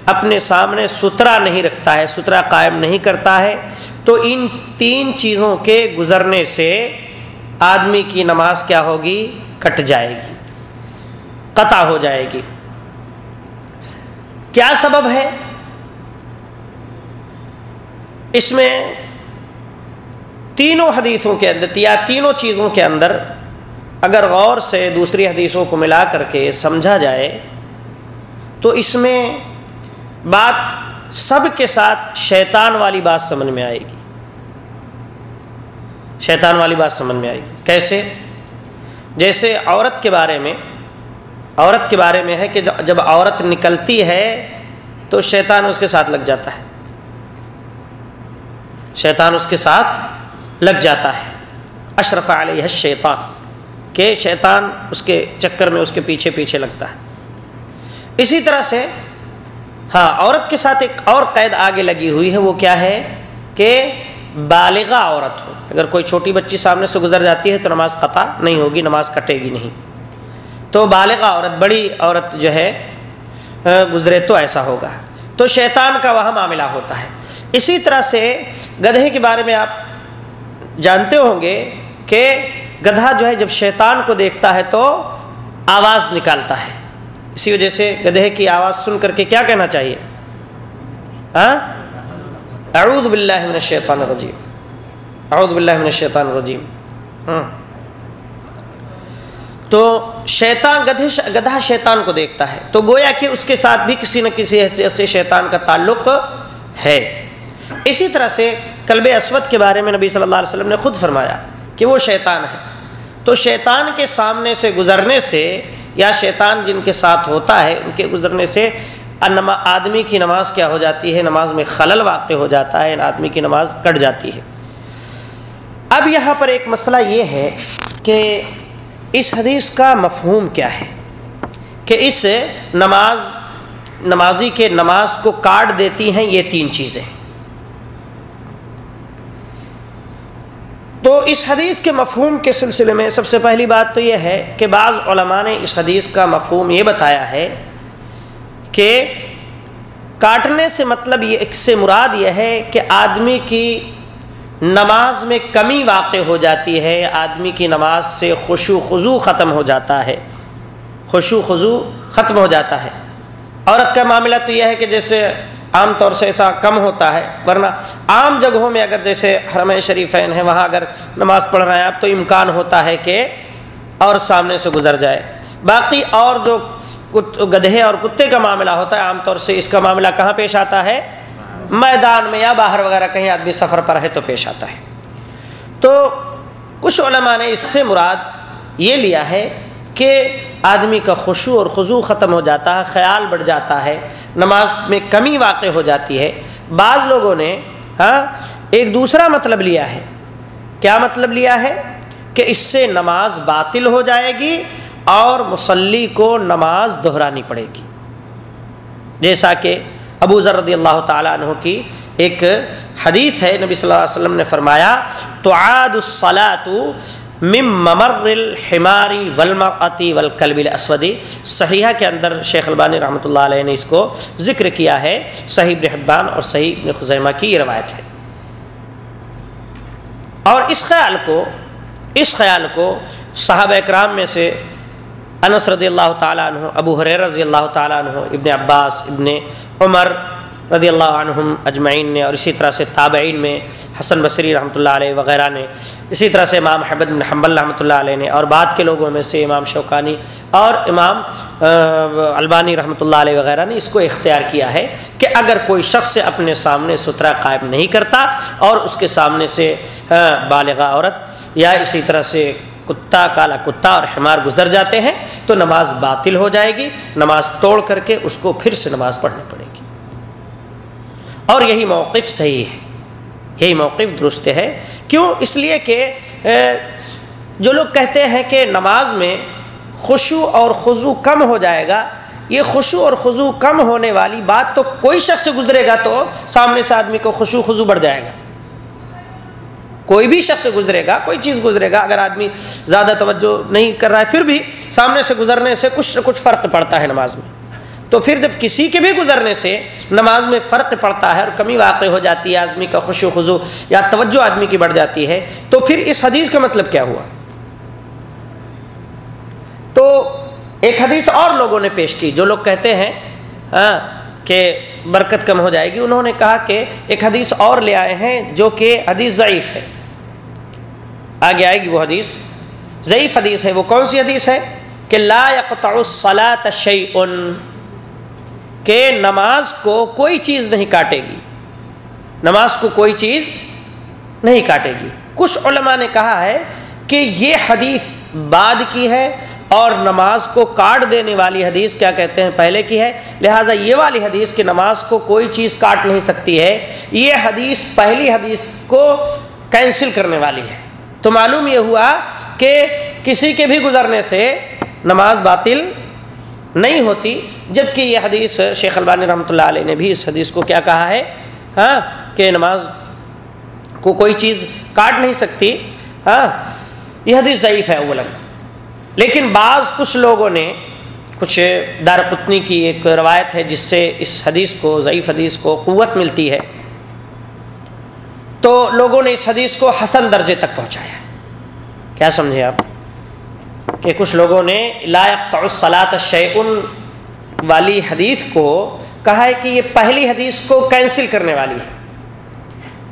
اپنے سامنے سترا نہیں رکھتا ہے سترا قائم نہیں کرتا ہے، تو ان تین چیزوں کے گزرنے سے آدمی کی نماز کیا ہوگی؟ کٹ جائے گی۔ قطع ہو جائے گی۔ کیا سبب ہے؟ اس میں تینوں حدیثوں کے اندر یا تینوں چیزوں کے اندر اگر غور سے دوسری حدیثوں کو ملا کر کے سمجھا جائے، تو اس میں بات سب کے ساتھ شیطان والی بات سمجھ میں آئے گی۔ شیطان والی بات سمجھ میں آئے گی۔ کیسے؟ جیسے عورت کے بارے میں، عورت کے بارے میں ہے کہ جب عورت نکلتی ہے تو شیطان اس کے ساتھ لگ جاتا ہے۔ شیطان اس کے ساتھ لگ جاتا ہے۔ اشرف علیہ شیطان کہ شیطان اس کے چکر میں اس کے پیچھے پیچھے لگتا ہے۔ اسی طرح سے ہاں عورت کے ساتھ ایک اور قید آگے لگی ہوئی ہے، وہ کیا ہے؟ کہ بالغہ عورت ہو۔ اگر کوئی چھوٹی بچی سامنے سے گزر جاتی ہے تو نماز قطع نہیں ہوگی، نماز کٹے گی نہیں۔ تو بالغہ عورت، بڑی عورت جو ہے گزرے تو ایسا ہوگا۔ تو شیطان کا وہاں معاملہ ہوتا ہے۔ اسی طرح سے گدھے کے بارے میں آپ جانتے ہوں گے کہ گدھا جو ہے، جب شیطان کو دیکھتا ہے تو آواز نکالتا ہے۔ اسی وجہ سے گدھے کی آواز سن کر کے کیا کہنا چاہیے؟ ہاں اعوذ باللہ من الشیطان الرجیم. اعوذ باللہ من الشیطان الرجیم. ہاں تو شیطان گدھے گدھا شیطان کو دیکھتا ہے. تو گویا کہ اس کے ساتھ بھی کسی نہ کسی حیثیت سے شیطان کا تعلق ہے. اسی طرح سے کلب اسود کے بارے میں نبی صلی اللہ علیہ وسلم نے خود فرمایا کہ وہ شیطان ہے. تو شیطان کے سامنے سے گزرنے سے یا شیطان جن کے ساتھ ہوتا ہے، ان کے گزرنے سے آدمی کی نماز کیا ہو جاتی ہے؟ نماز میں خلل واقع ہو جاتا ہے آدمی کی نماز کٹ جاتی ہے۔ اب یہاں پر ایک مسئلہ یہ ہے کہ اس حدیث کا مفہوم کیا ہے کہ اس نماز، نمازی کے نماز کو کاٹ دیتی ہیں یہ تین چیزیں۔ تو اس حدیث کے مفہوم کے سلسلے میں سب سے پہلی بات تو یہ ہے کہ بعض علماء نے اس حدیث کا مفہوم یہ بتایا ہے کہ کاٹنے سے مطلب یہ ایک سے مراد یہ ہے کہ آدمی کی نماز میں کمی واقع ہو جاتی ہے، آدمی کی نماز سے خوشو خضو ختم ہو جاتا ہے۔ خوشو خضو ختم ہو جاتا ہے۔ عورت کا معاملہ تو یہ ہے کہ جیسے عام طور سے ایسا کم ہوتا ہے، ورنہ عام جگہوں میں اگر جیسے حرم شریفین ہیں، وہاں اگر نماز پڑھ رہے ہیں، اب تو امکان ہوتا ہے کہ اور سامنے سے گزر جائے۔ باقی اور جو گدھے اور کتے کا معاملہ ہوتا ہے، عام طور سے اس کا معاملہ کہاں پیش آتا ہے؟ میدان میں یا باہر وغیرہ، کہیں آدمی سفر پر ہے تو پیش آتا ہے۔ تو کچھ علماء نے اس سے مراد یہ لیا ہے کہ آدمی کا خوشو اور خضو ختم ہو جاتا ہے، خیال بڑھ جاتا ہے، نماز میں کمی واقع ہو جاتی ہے۔ بعض لوگوں نے ہاں ایک دوسرا مطلب لیا ہے۔ کیا مطلب لیا ہے؟ کہ اس سے نماز باطل ہو جائے گی اور مسلی کو نماز دہرانی پڑے گی۔ جیسا کہ ابو ذر رضی اللہ تعالیٰ عنہ کی ایک حدیث ہے، نبی صلی اللہ علیہ وسلم نے فرمایا تو عاد مم ممر الحماری ولمعتی ولکلب الاسودی صحیحہ کے اندر شیخ البانی رحمۃ اللہ علیہ نے اس کو ذکر کیا ہے۔ صحیح ابن اور صحیح ابن خزیمہ کی یہ روایت ہے۔ اور اس خیال کو، اس خیال کو صحابہ اکرام میں سے انس رضی اللہ تعالیٰ عنہ، ابو حریر رضی اللہ تعالیٰ عنہ، ابن عباس، ابن عمر رضی اللہ عنہم اجمعین نے اور اسی طرح سے تابعین میں حسن بصری رحمۃ اللہ علیہ وغیرہ نے، اسی طرح سے امام حبد بن حنبل رحمۃ اللہ علیہ نے اور بعد کے لوگوں میں سے امام شوکانی اور امام البانی رحمۃ اللہ علیہ وغیرہ نے اس کو اختیار کیا ہے کہ اگر کوئی شخص اپنے سامنے سترا قائم نہیں کرتا اور اس کے سامنے سے بالغ عورت یا اسی طرح سے کتا، کالا کتا اور حمار گزر جاتے ہیں، تو نماز باطل ہو جائے گی۔ نماز توڑ کر کے اس کو پھر سے نماز پڑھنی پڑے گی۔ اور یہی موقف صحیح ہے۔ یہی موقف درست ہے۔ کیوں؟ اس لیے کہ جو لوگ کہتے ہیں کہ نماز میں خوشو اور خضو کم ہو جائے گا، یہ خوشو اور خضو کم ہونے والی بات تو کوئی شخص گزرے گا تو سامنے سے آدمی کو خوشو خضو بڑھ جائے گا۔ کوئی بھی شخص گزرے گا، کوئی چیز گزرے گا، اگر آدمی زیادہ توجہ نہیں کر رہا ہے، پھر بھی سامنے سے گزرنے سے کچھ نہ کچھ فرق پڑتا ہے نماز میں۔ تو پھر جب کسی کے بھی گزرنے سے نماز میں فرق پڑتا ہے اور کمی واقع ہو جاتی ہے، آدمی کا خوش و خضو یا توجہ آدمی کی بڑھ جاتی ہے، تو پھر اس حدیث کا مطلب کیا ہوا؟ تو ایک حدیث اور لوگوں نے پیش کی، جو لوگ کہتے ہیں ہاں کہ برکت کم ہو جائے گی۔ انہوں نے کہا کہ ایک حدیث اور لے آئے ہیں جو کہ حدیث ضعیف ہے۔ آگے آئے گی وہ حدیث۔ ضعیف حدیث ہے۔ وہ کون سی حدیث ہے؟ کہ لا يقطع الصلاة شيء کہ نماز کو کوئی چیز نہیں کاٹے گی۔ نماز کو کوئی چیز نہیں کاٹے گی۔ کچھ علماء نے کہا ہے کہ یہ حدیث بعد کی ہے اور نماز کو کاٹ دینے والی حدیث کیا کہتے ہیں؟ پہلے کی ہے۔ لہٰذا یہ والی حدیث کہ نماز کو کوئی چیز کاٹ نہیں سکتی ہے، یہ حدیث پہلی حدیث کو کینسل کرنے والی ہے۔ تو معلوم یہ ہوا کہ کسی کے بھی گزرنے سے نماز باطل نہیں ہوتی، جبکہ یہ حدیث شیخ البانی رحمۃ اللہ علیہ نے بھی اس حدیث کو کیا کہا ہے ہاں کہ نماز کو کوئی چیز کاٹ نہیں سکتی ہاں یہ حدیث ضعیف ہے اول لیکن بعض کچھ لوگوں نے کچھ دار قطنی کی ایک روایت ہے جس سے اس حدیث کو، ضعیف حدیث کو قوت ملتی ہے۔ تو لوگوں نے اس حدیث کو حسن درجے تک پہنچایا کیا سمجھے آپ؟ کہ کچھ لوگوں نے لائق صلاحت شعن والی حدیث کو کہا ہے کہ یہ پہلی حدیث کو کینسل کرنے والی ہے۔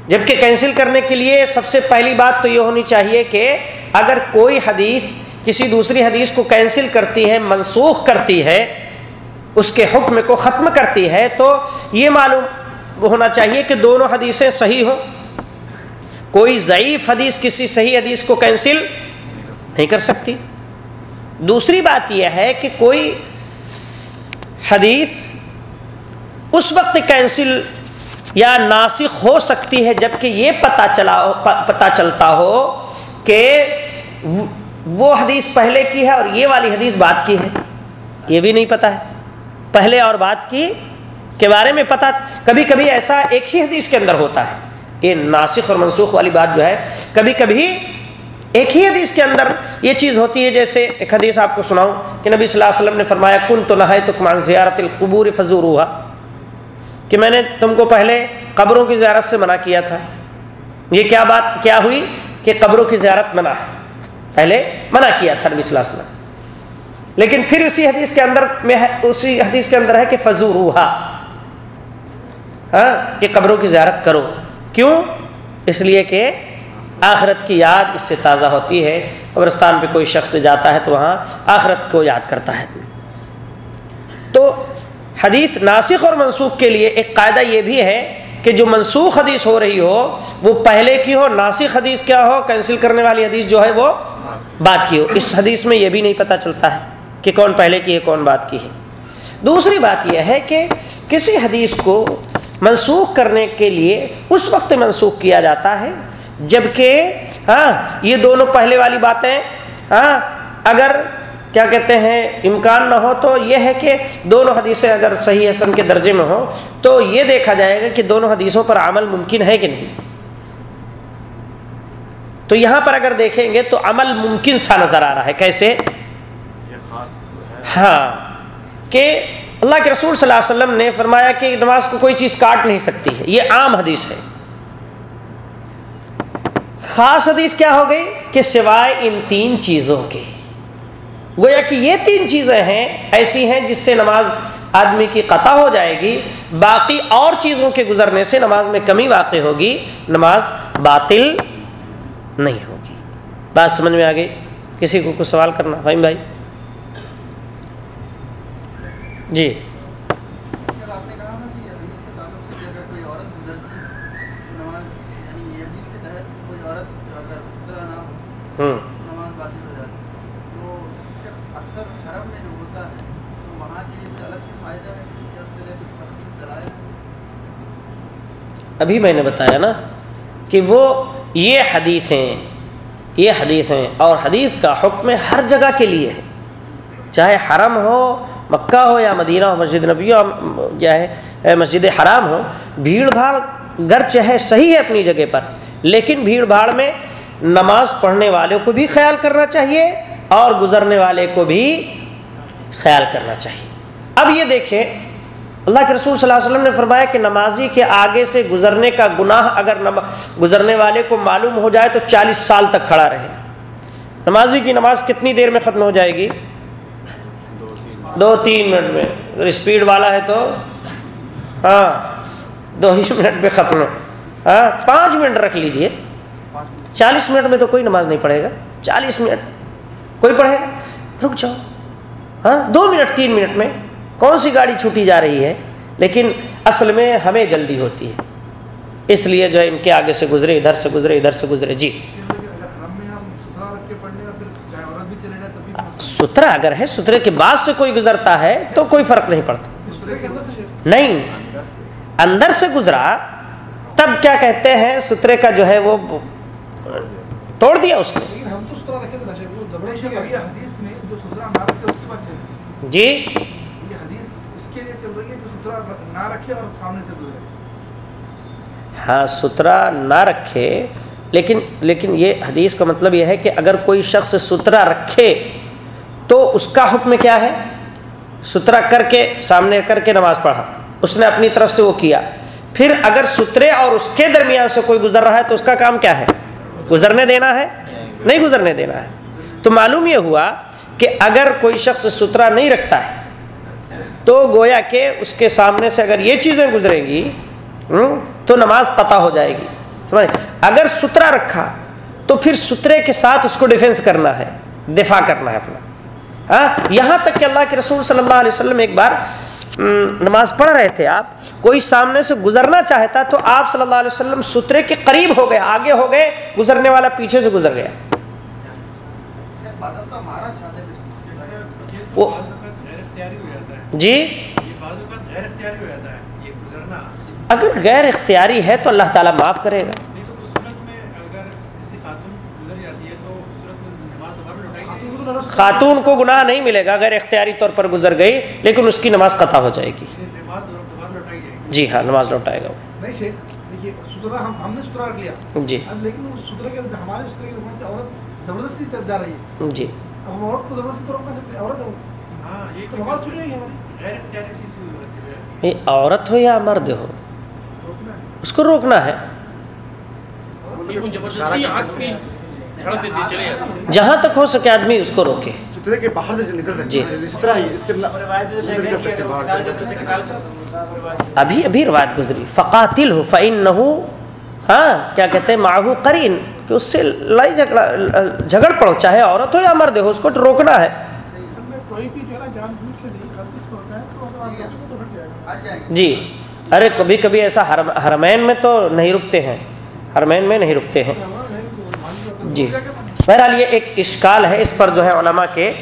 جبکہ کینسل کرنے کے لیے سب سے پہلی بات تو یہ ہونی چاہیے کہ اگر کوئی حدیث کسی دوسری حدیث کو کینسل کرتی ہے، منسوخ کرتی ہے، اس کے حکم کو ختم کرتی ہے تو یہ معلوم ہونا چاہیے کہ دونوں حدیثیں صحیح ہوں۔ کوئی ضعیف حدیث کسی صحیح حدیث کو کینسل نہیں کر سکتی۔ دوسری بات یہ ہے کہ کوئی حدیث اس وقت کینسل یا ناسخ ہو سکتی ہے جبکہ یہ پتہ چلا پتہ چلتا ہو کہ وہ حدیث پہلے کی ہے اور یہ والی حدیث بات کی ہے۔ یہ بھی نہیں پتا ہے۔ پہلے اور بات کی کے بارے میں پتا کبھی کبھی ایسا ایک ہی حدیث کے اندر ہوتا ہے۔ یہ ناسخ اور منسوخ والی بات جو ہے کبھی کبھی ایک ہی حدیث کے اندر یہ چیز ہوتی ہے، جیسے ایک حدیث آپ کو سناؤں کہ نبی صلی اللہ علیہ وسلم نے فرمایا کن تو نہ زیارت القبور فضور ہوا کہ میں نے تم کو پہلے قبروں کی زیارت سے منع کیا تھا۔ یہ کیا بات، کیا ہوئی؟ کہ قبروں کی زیارت منع ہے۔ پہلے منع کیا تھا نبی صلی اللہ علیہ وسلم۔ لیکن پھر اسی حدیث کے اندر میں اسی حدیث کے اندر ہے کہ فضور ہوا ہاں کہ قبروں کی زیارت کرو۔ کیوں؟ اس لیے کہ آخرت کی یاد اس سے تازہ ہوتی ہے۔ قبرستان پہ کوئی شخص جاتا ہے تو وہاں آخرت کو یاد کرتا ہے۔ تو حدیث ناسخ اور منسوخ کے لیے ایک قاعدہ یہ بھی ہے کہ جو منسوخ حدیث ہو رہی ہو، وہ پہلے کی ہو، ناسخ حدیث کیا ہو، کینسل کرنے والی حدیث جو ہے وہ بات کی ہو۔ اس حدیث میں یہ بھی نہیں پتہ چلتا ہے کہ کون پہلے کی ہے، کون بات کی ہے۔ دوسری بات یہ ہے کہ کسی حدیث کو منسوخ کرنے کے لیے اس وقت منسوخ کیا جاتا ہے جبکہ ہاں یہ دونوں پہلے والی باتیں ہاں اگر کیا کہتے ہیں امکان نہ ہو تو یہ ہے کہ دونوں حدیثیں اگر صحیح حسن کے درجے میں ہوں تو یہ دیکھا جائے گا کہ دونوں حدیثوں پر عمل ممکن ہے کہ نہیں۔ تو یہاں پر اگر دیکھیں گے تو عمل ممکن سا نظر آ رہا ہے کیسے؟ ہاں کہ اللہ کے رسول صلی اللہ علیہ وسلم نے فرمایا کہ نماز کو کوئی چیز کاٹ نہیں سکتی ہے۔ یہ عام حدیث ہے۔ خاص حدیث کیا ہو گئی کہ سوائے ان تین چیزوں کے۔ گویا کہ یہ تین چیزیں ہیں، ایسی ہیں جس سے نماز آدمی کی قطع ہو جائے گی۔ باقی اور چیزوں کے گزرنے سے نماز میں کمی واقع ہوگی۔ نماز باطل نہیں ہوگی۔ بات سمجھ میں آ گئی؟ کسی کو کچھ سوال کرنا؟ فہم بھائی۔ جی۔ ہوں۔ ابھی میں نے بتایا نا کہ وہ یہ حدیثیں یہ حدیثیں اور حدیث کا حکم ہر جگہ کے لیے ہے۔ چاہے حرم ہو مکہ ہو یا مدینہ ہو، مسجد نبی ہو، یا ہے مسجد حرام ہو، بھیڑ بھاڑ گر چہے صحیح ہے اپنی جگہ پر، لیکن بھیڑ بھاڑ میں نماز پڑھنے والے کو بھی خیال کرنا چاہیے اور گزرنے والے کو بھی خیال کرنا چاہیے۔ اب یہ دیکھیں، اللہ کے رسول صلی اللہ علیہ وسلم نے فرمایا کہ نمازی کے آگے سے گزرنے کا گناہ اگر گزرنے والے کو معلوم ہو جائے تو چالیس سال تک کھڑا رہے۔ نمازی کی نماز کتنی دیر میں ختم ہو جائے گی؟ دو تین منٹ میں۔ اگر اسپیڈ والا ہے تو ہاں دو ہی منٹ میں ختم ہاں پانچ منٹ رکھ لیجیے۔ چالیس منٹ میں تو کوئی نماز نہیں پڑھے گا۔ چالیس منٹ۔ کوئی پڑھے گا؟ رک جاؤ۔ ہاں دو منٹ، تین منٹ میں۔ کون سی گاڑی چھوٹی جا رہی ہے؟ لیکن اصل میں ہمیں جلدی ہوتی ہے۔ اس لیے جو ہے، ان کے آگے سے گزرے، ادھر سے گزرے، ادھر سے گزرے۔ جی۔ سترا اگر ہے سترے کے بعد سے کوئی گزرتا ہے تو کوئی فرق نہیں پڑتا۔ نہیں اندر سے گزرا تب کیا کہتے ہیں سترے کا جو ہے وہ توڑ دیا اس نے۔ جی۔ ہاں سترا نہ رکھے لیکن لیکن یہ حدیث کا مطلب یہ ہے کہ اگر کوئی شخص سترا رکھے تو اس کا حکم کیا ہے؟ سترا کر کے، سامنے کر کے نماز پڑھا۔ اس نے اپنی طرف سے وہ کیا۔ پھر اگر سترے اور اس کے درمیان سے کوئی گزر رہا ہے تو اس کا کام کیا ہے؟ گزرنے دینا ہے؟ نہیں گزرنے دینا ہے۔ تو معلوم یہ ہوا کہ اگر کوئی شخص سترا نہیں رکھتا ہے، تو گویا کہ اس کے سامنے سے اگر یہ چیزیں گزریں گی تو نماز قطع ہو جائے گی۔ سمجھ؟ اگر سترا رکھا، تو پھر سترے کے ساتھ اس کو ڈیفینس کرنا ہے، دفاع کرنا ہے اپنا۔ ہاں؟ یہاں تک کہ اللہ کے رسول صلی اللہ علیہ وسلم ایک بار نماز پڑھ رہے تھے آپ، کوئی سامنے سے گزرنا چاہتا تو آپ صلی اللہ علیہ وسلم سترے کے قریب ہو گئے، آگے ہو گئے، گزرنے والا پیچھے سے گزر گیا۔ وہ جی؟ اگر غیر اختیاری ہے تو اللہ تعالیٰ معاف کرے گا۔ خاتون کو گناہ نہیں ملے گا غیر اختیاری طور پر گزر گئی لیکن اس کی نماز قطع ہو جائے گی۔ جی ہاں نماز لوٹائے گا۔ جی۔ جی۔ عورت ہو۔ یا مرد ہو؟ اس کو روکنا ہے۔ جہاں تک ہو سکے آدمی اس کو روکے۔ جی۔ ابھی ابھی روایت گزری۔ فقاتل ہو فعین نہ ہاں کیا کہتے ہیں؟ ماہو کرین کہ اس سے لڑائی جھگڑا جھگڑ پڑو چاہے عورت ہو یا مرد ہو اس کو روکنا ہے۔ جی۔ ارے کبھی کبھی ایسا حرمین میں تو نہیں رکتے ہیں۔ حرمین میں نہیں رکتے ہیں۔ جی۔ بہرحال یہ ایک اشکال ہے، اس پر جو ہے علماء کے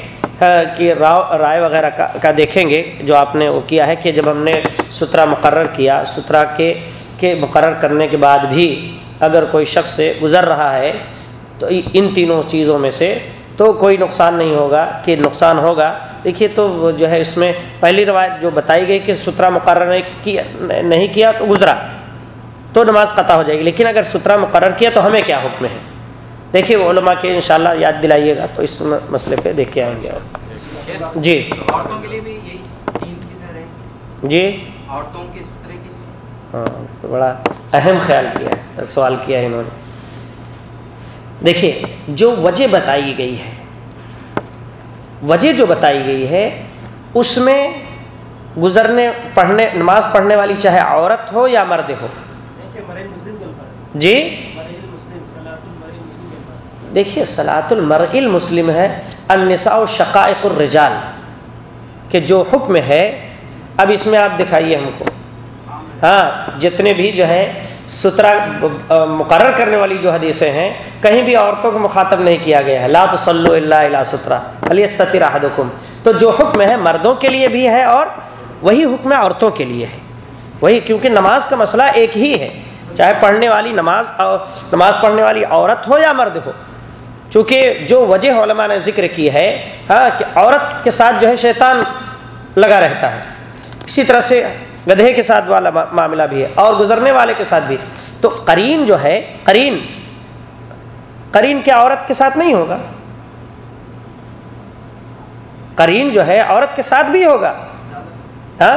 کی رائے وغیرہ کا کا دیکھیں گے۔ جو آپ نے وہ کیا ہے کہ جب ہم نے سترا مقرر کیا سترا کے کے مقرر کرنے کے بعد بھی اگر کوئی شخص سے گزر رہا ہے، تو ان تینوں چیزوں میں سے، تو کوئی نقصان نہیں ہوگا کہ نقصان ہوگا۔ دیکھیے تو جو ہے اس میں پہلی روایت جو بتائی گئی کہ سترا مقرر نہیں کیا تو گزرا، تو نماز قطع ہو جائے گی۔ لیکن اگر سترا مقرر کیا تو ہمیں کیا حکم ہے؟ دیکھیے وہ علماء کے انشاءاللہ یاد دلائیے گا تو اس مسئلے پہ دیکھ کے آئیں گے اور جی۔ جی۔ ہاں بڑا اہم خیال کیا ہے سوال کیا ہے انہوں نے۔ دیکھیے جو وجہ بتائی گئی ہے وجہ جو بتائی گئی ہے اس میں گزرنے پڑھنے نماز پڑھنے والی چاہے عورت ہو یا مرد ہو۔ جی۔ دیکھیے سلاۃ المرء المسلم ہے النساء شقائق الرجال کہ جو حکم ہے، اب اس میں آپ دکھائیے ہم کو۔ ہاں جتنے بھی جو ہے سترا مقرر کرنے والی جو حدیثیں ہیں، کہیں بھی عورتوں کو مخاطب نہیں کیا گیا ہے۔ لا تو اللہ سترا علی استطر حکم تو جو حکم ہے مردوں کے لیے بھی ہے اور وہی حکم عورتوں کے لیے ہے۔ وہی، کیونکہ نماز کا مسئلہ ایک ہی ہے۔ چاہے پڑھنے والی نماز نماز پڑھنے والی عورت ہو یا مرد ہو چونکہ جو وجہ علماء نے ذکر کی ہے ہاں کہ عورت کے ساتھ جو ہے شیطان لگا رہتا ہے۔ اسی طرح سے گدھے کے ساتھ والا معاملہ بھی ہے، اور گزرنے والے کے ساتھ بھی۔ تو قرین جو ہے، قرین قرین کیا عورت کے ساتھ نہیں ہوگا؟ قرین جو ہے، عورت کے ساتھ بھی ہوگا۔ ہاں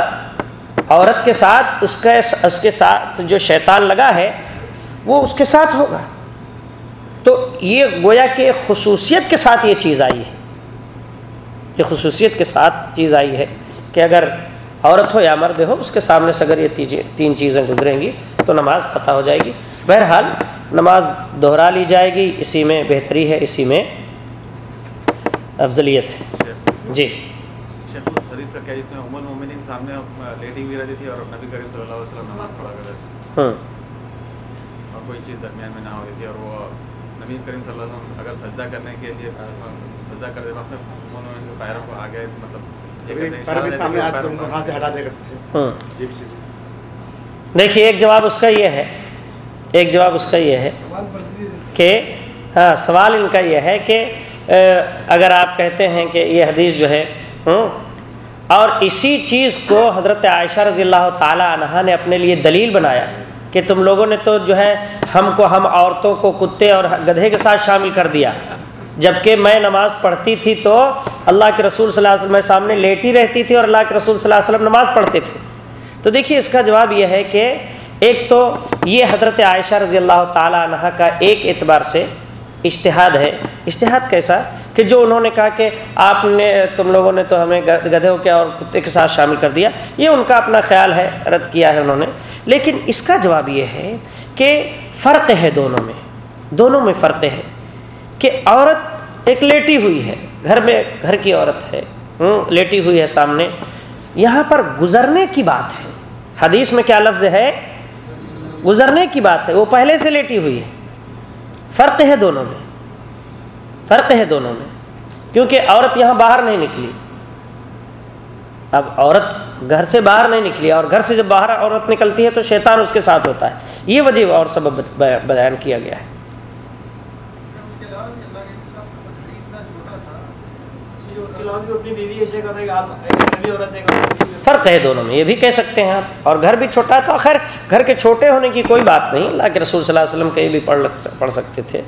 عورت کے ساتھ اس کے اس کے ساتھ جو شیطان لگا ہے، وہ اس کے ساتھ ہوگا۔ تو یہ گویا کہ خصوصیت کے ساتھ یہ چیز آئی ہے۔ یہ خصوصیت کے ساتھ چیز آئی ہے کہ اگر عورت ہو یا مرد ہو اس کے سامنے سے اگر یہ تین چیزیں گزریں گی تو نماز پتہ ہو جائے گی۔ بہرحال نماز دہرا لی جائے گی اسی میں بہتری ہے اسی میں افضلیت ہے۔ جی۔ کوئی نبی کریم صلی اللہ علیہ وسلم اگر سجدہ کرنے کے لیے سجدہ کرتے وقت اپنے پیروں کو آگے مطلب ہاں۔ دیکھیے ایک جواب اس کا یہ ہے ایک جواب اس کا یہ ہے کہ ہاں سوال ان کا یہ ہے کہ اگر آپ کہتے ہیں کہ یہ حدیث جو ہے اور اسی چیز کو حضرت عائشہ رضی اللہ تعالیٰ عنہ نے اپنے لیے دلیل بنایا کہ تم لوگوں نے تو جو ہے ہم کو ہم عورتوں کو کتے اور گدھے کے ساتھ شامل کر دیا۔ جبکہ میں نماز پڑھتی تھی تو اللہ کے رسول صلی اللہ علیہ وسلم میں سامنے لیٹی رہتی تھی اور اللہ کے رسول صلی اللہ علیہ وسلم نماز پڑھتے تھے۔ تو دیکھیے اس کا جواب یہ ہے کہ ایک تو یہ حضرت عائشہ رضی اللہ تعالیٰ عنہ کا ایک اعتبار سے اشتہاد ہے۔ اشتہاد کیسا؟ کہ جو انہوں نے کہا کہ آپ نے، تم لوگوں نے تو ہمیں گدھے کے اور کتے کے ساتھ شامل کر دیا، یہ ان کا اپنا خیال ہے، رد کیا ہے انہوں نے۔ لیکن اس کا جواب یہ ہے کہ فرق ہے دونوں میں۔ دونوں میں فرق ہے کہ عورت ایک لیٹی ہوئی ہے، گھر میں، گھر کی عورت ہے۔ لیٹی ہوئی ہے سامنے۔ یہاں پر گزرنے کی بات ہے۔ حدیث میں کیا لفظ ہے؟ گزرنے کی بات ہے۔ وہ پہلے سے لیٹی ہوئی ہے۔ فرق ہے دونوں میں۔ فرق ہے دونوں میں۔ کیونکہ عورت یہاں باہر نہیں نکلی۔ اب عورت گھر سے باہر نہیں نکلی اور گھر سے جب باہر عورت نکلتی ہے تو شیطان اس کے ساتھ ہوتا ہے۔ یہ وجہ اور سبب بیان کیا گیا ہے۔ فرق ہے دونوں میں یہ بھی کہہ سکتے ہیں آپ۔ اور گھر بھی چھوٹا ہے تو خیر گھر کے چھوٹے ہونے کی کوئی بات نہیں اللہ کے رسول صلی اللہ علیہ وسلم کہیں بھی پڑھ پڑھ سکتے تھے۔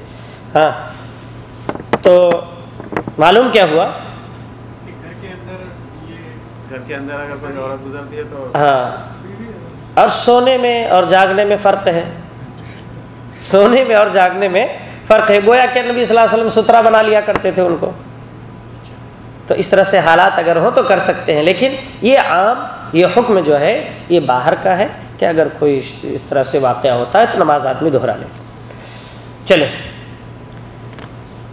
ہاں۔ تو معلوم کیا ہوا؟ ہاں۔ اور سونے میں اور جاگنے میں فرق ہے۔ سونے میں اور جاگنے میں فرق ہے۔ گویا کہ نبی صلی اللہ علیہ وسلم سترا بنا لیا کرتے تھے ان کو۔ تو اس طرح سے حالات اگر ہوں تو کر سکتے ہیں، لیکن یہ عام، یہ حکم جو ہے، یہ باہر کا ہے کہ اگر کوئی اس طرح سے واقعہ ہوتا ہے تو نماز آدمی دہرا لے چلے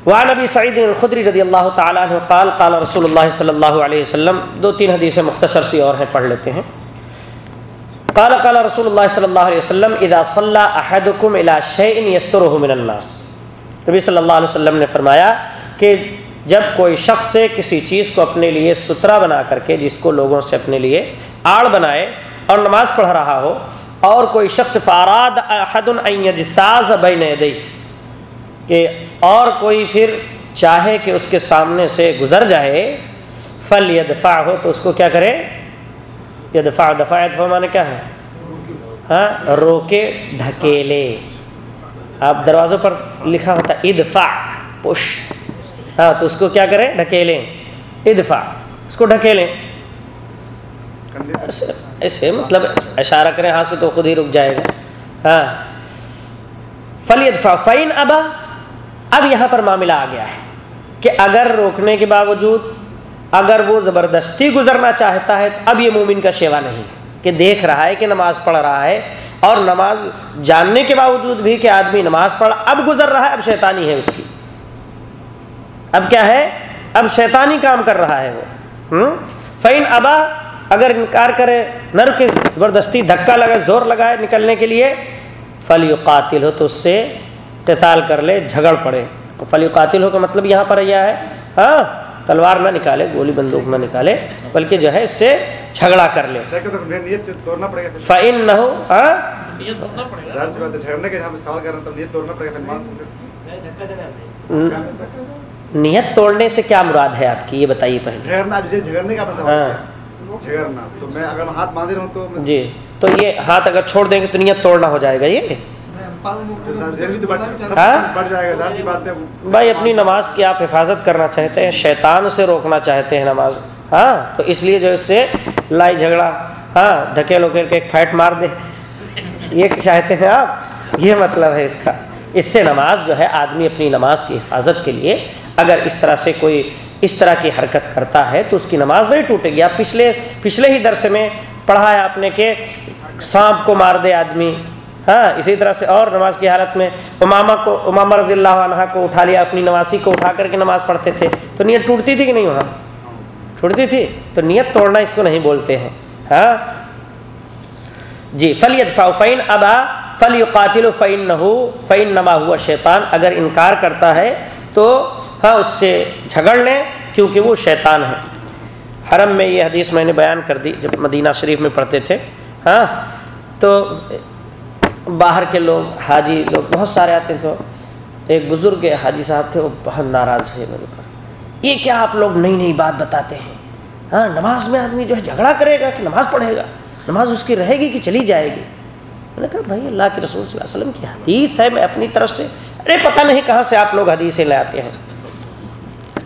وعن نبی سعید الخدری رضی اللہ تعالیٰ عنہ قال قال رسول اللہ صلی اللہ علیہ وسلم، دو تین حدیثیں مختصر سی اور ہیں، پڑھ لیتے ہیں۔ قال قال رسول اللہ صلی اللہ علیہ وسلم، اذا صلى احدكم الى شيء يستره من الناس. نبی صلی اللہ علیہ وسلم نے فرمایا کہ جب کوئی شخص سے کسی چیز کو اپنے لیے سترا بنا کر کے، جس کو لوگوں سے اپنے لیے آڑ بنائے اور نماز پڑھ رہا ہو، اور کوئی شخص فاراد احد تاز بین دئی کہ اور کوئی پھر چاہے کہ اس کے سامنے سے گزر جائے فل یا دفاع ہو تو اس کو کیا کرے؟ یا دفاع دفاع دفاع مانے کیا ہے؟ ہاں روکے ڈھکیلے آپ دروازوں پر لکھا ہوتا ادفاع پش۔ ہاں تو اس کو کیا کریں؟ ڈھکیلیں۔ ادفاع۔ اس کو ڈھکیلیں۔ ایسے مطلب اشارہ کریں ہاتھ سے تو خود ہی رک جائے گا۔ ہاں۔ فلی ادفاع فعین ابا اب یہاں پر معاملہ آ گیا ہے کہ اگر روکنے کے باوجود اگر وہ زبردستی گزرنا چاہتا ہے، تو اب یہ مومن کا شیوا نہیں کہ دیکھ رہا ہے کہ نماز پڑھ رہا ہے اور نماز جاننے کے باوجود بھی کہ آدمی نماز پڑھ اب گزر رہا ہے، اب شیطانی ہے اس کی۔ اب کیا ہے؟ اب شیطانی کام کر رہا ہے وہ۔ فعین ابا اگر انکار کرے نہ رکے زبردستی دھکا لگائے زور لگائے نکلنے کے لیے فلی قاتل ہو تو اس سے قتال کر لے جھگڑ پڑے۔ فلی قاتل ہو کا مطلب یہاں پر یہ ہے ہاں تلوار نہ نکالے گولی بندوق نہ نکالے بلکہ جو ہے اس سے جھگڑا کر لے۔ شیخ تو نیت توڑنا پڑے گا۔ پھر فعن نہ ہو ہاں نیت توڑنے سے کیا مراد ہے آپ کی؟ یہ بتائیے پہلے۔ ہاں۔ جی۔ تو یہ ہاتھ اگر چھوڑ دیں گے تو نیت توڑنا ہو جائے گا یہ؟ ہاں؟ بھائی اپنی نماز کی آپ حفاظت کرنا چاہتے ہیں شیطان سے روکنا چاہتے ہیں نماز۔ ہاں؟ تو اس لیے جو اس سے لائی جھگڑا۔ ہاں؟ دھکیل وکیل کے ایک پھیٹ مار دے۔ یہ چاہتے ہیں آپ؟ یہ مطلب ہے اس کا۔ اس سے نماز جو ہے آدمی اپنی نماز کی حفاظت کے لیے اگر اس طرح سے کوئی اس طرح کی حرکت کرتا ہے تو اس کی نماز نہیں ٹوٹے گی۔ آپ پچھلے پچھلے ہی درس میں پڑھا ہے آپ نے کہ سانپ کو مار دے آدمی۔ ہاں اسی طرح سے اور نماز کی حالت میں امامہ کو، امامہ رضی اللہ عنہ کو اٹھا لیا، اپنی نمازی کو اٹھا کر کے نماز پڑھتے تھے۔ تو نیت ٹوٹتی تھی کہ نہیں وہاں؟ ٹوٹتی تھی۔ تو نیت توڑنا اس کو نہیں بولتے ہیں۔ ہاں؟ جی فلیت فعین ابا فلی قاتل و فعین نہ ہو فعین نما ہوا شیطان اگر انکار کرتا ہے تو ہاں اس سے جھگڑ لیں، کیونکہ وہ شیطان ہے۔ حرم میں یہ حدیث میں نے بیان کر دی، جب مدینہ شریف میں پڑھتے تھے۔ ہاں تو باہر کے لوگ، حاجی لوگ بہت سارے آتے ہیں تو ایک بزرگ حاجی صاحب تھے، وہ بہت ناراض ہوئے۔ میرے پر یہ کیا آپ لوگ نئی نئی بات بتاتے ہیں؟ ہاں نماز میں آدمی جو ہے جھگڑا کرے گا کہ نماز پڑھے گا؟ نماز اس کی رہے گی کہ چلی جائے گی؟ میں نے کہا، بھائی، اللہ کے رسول صلی اللہ علیہ وسلم کی حدیث ہے، میں اپنی طرف سے ارے، پتہ نہیں کہاں سے آپ لوگ حدیثیں لے آتے ہیں۔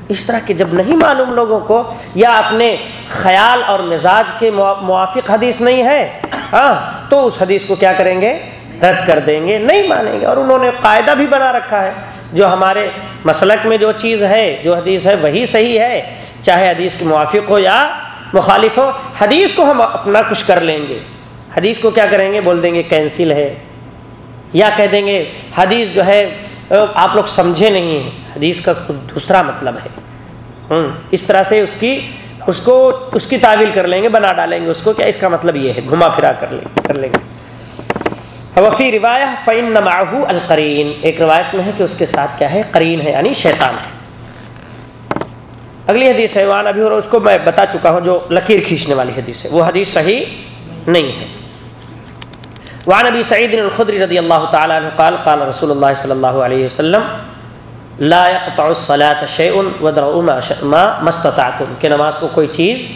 اس طرح کہ جب نہیں معلوم لوگوں کو، یا اپنے خیال اور مزاج کے موافق حدیث نہیں ہے ہاں تو اس حدیث کو کیا کریں گے؟ رد کر دیں گے، نہیں مانیں گے۔ اور انہوں نے قاعدہ بھی بنا رکھا ہے، جو ہمارے مسلک میں جو چیز ہے، جو حدیث ہے، وہی صحیح ہے۔ چاہے حدیث کے موافق ہو یا مخالف ہو، حدیث کو ہم اپنا کچھ کر لیں گے۔ حدیث کو کیا کریں گے؟ بول دیں گے کینسل ہے۔ یا کہہ دیں گے حدیث جو ہے آپ لوگ سمجھے نہیں ہیں۔ حدیث کا دوسرا مطلب ہے۔ اس طرح سے اس کی، اس کو، اس کی تعویل کر لیں گے، بنا ڈالیں گے اس کو کیا اس کا مطلب یہ ہے، گھما پھرا کر لیں کر لیں گے۔ وفی روایہ فعین نماح القرین ایک روایت میں ہے کہ اس کے ساتھ کیا ہے؟ قرین ہے یعنی شیطان ہے۔ اگلی حدیث ہے وان ابھی اور اس کو میں بتا چکا ہوں جو لکیر کھینچنے والی حدیث ہے۔ وہ حدیث صحیح نہیں ہے۔ وعن ابی سعید الخدری رضی اللہ تعالیٰ عنہ قال قال رسول اللہ صلی اللہ علیہ وسلم لا يقطع الصلاة شيء ودرعوا ما مستطعتم کہ نماز کو کوئی چیز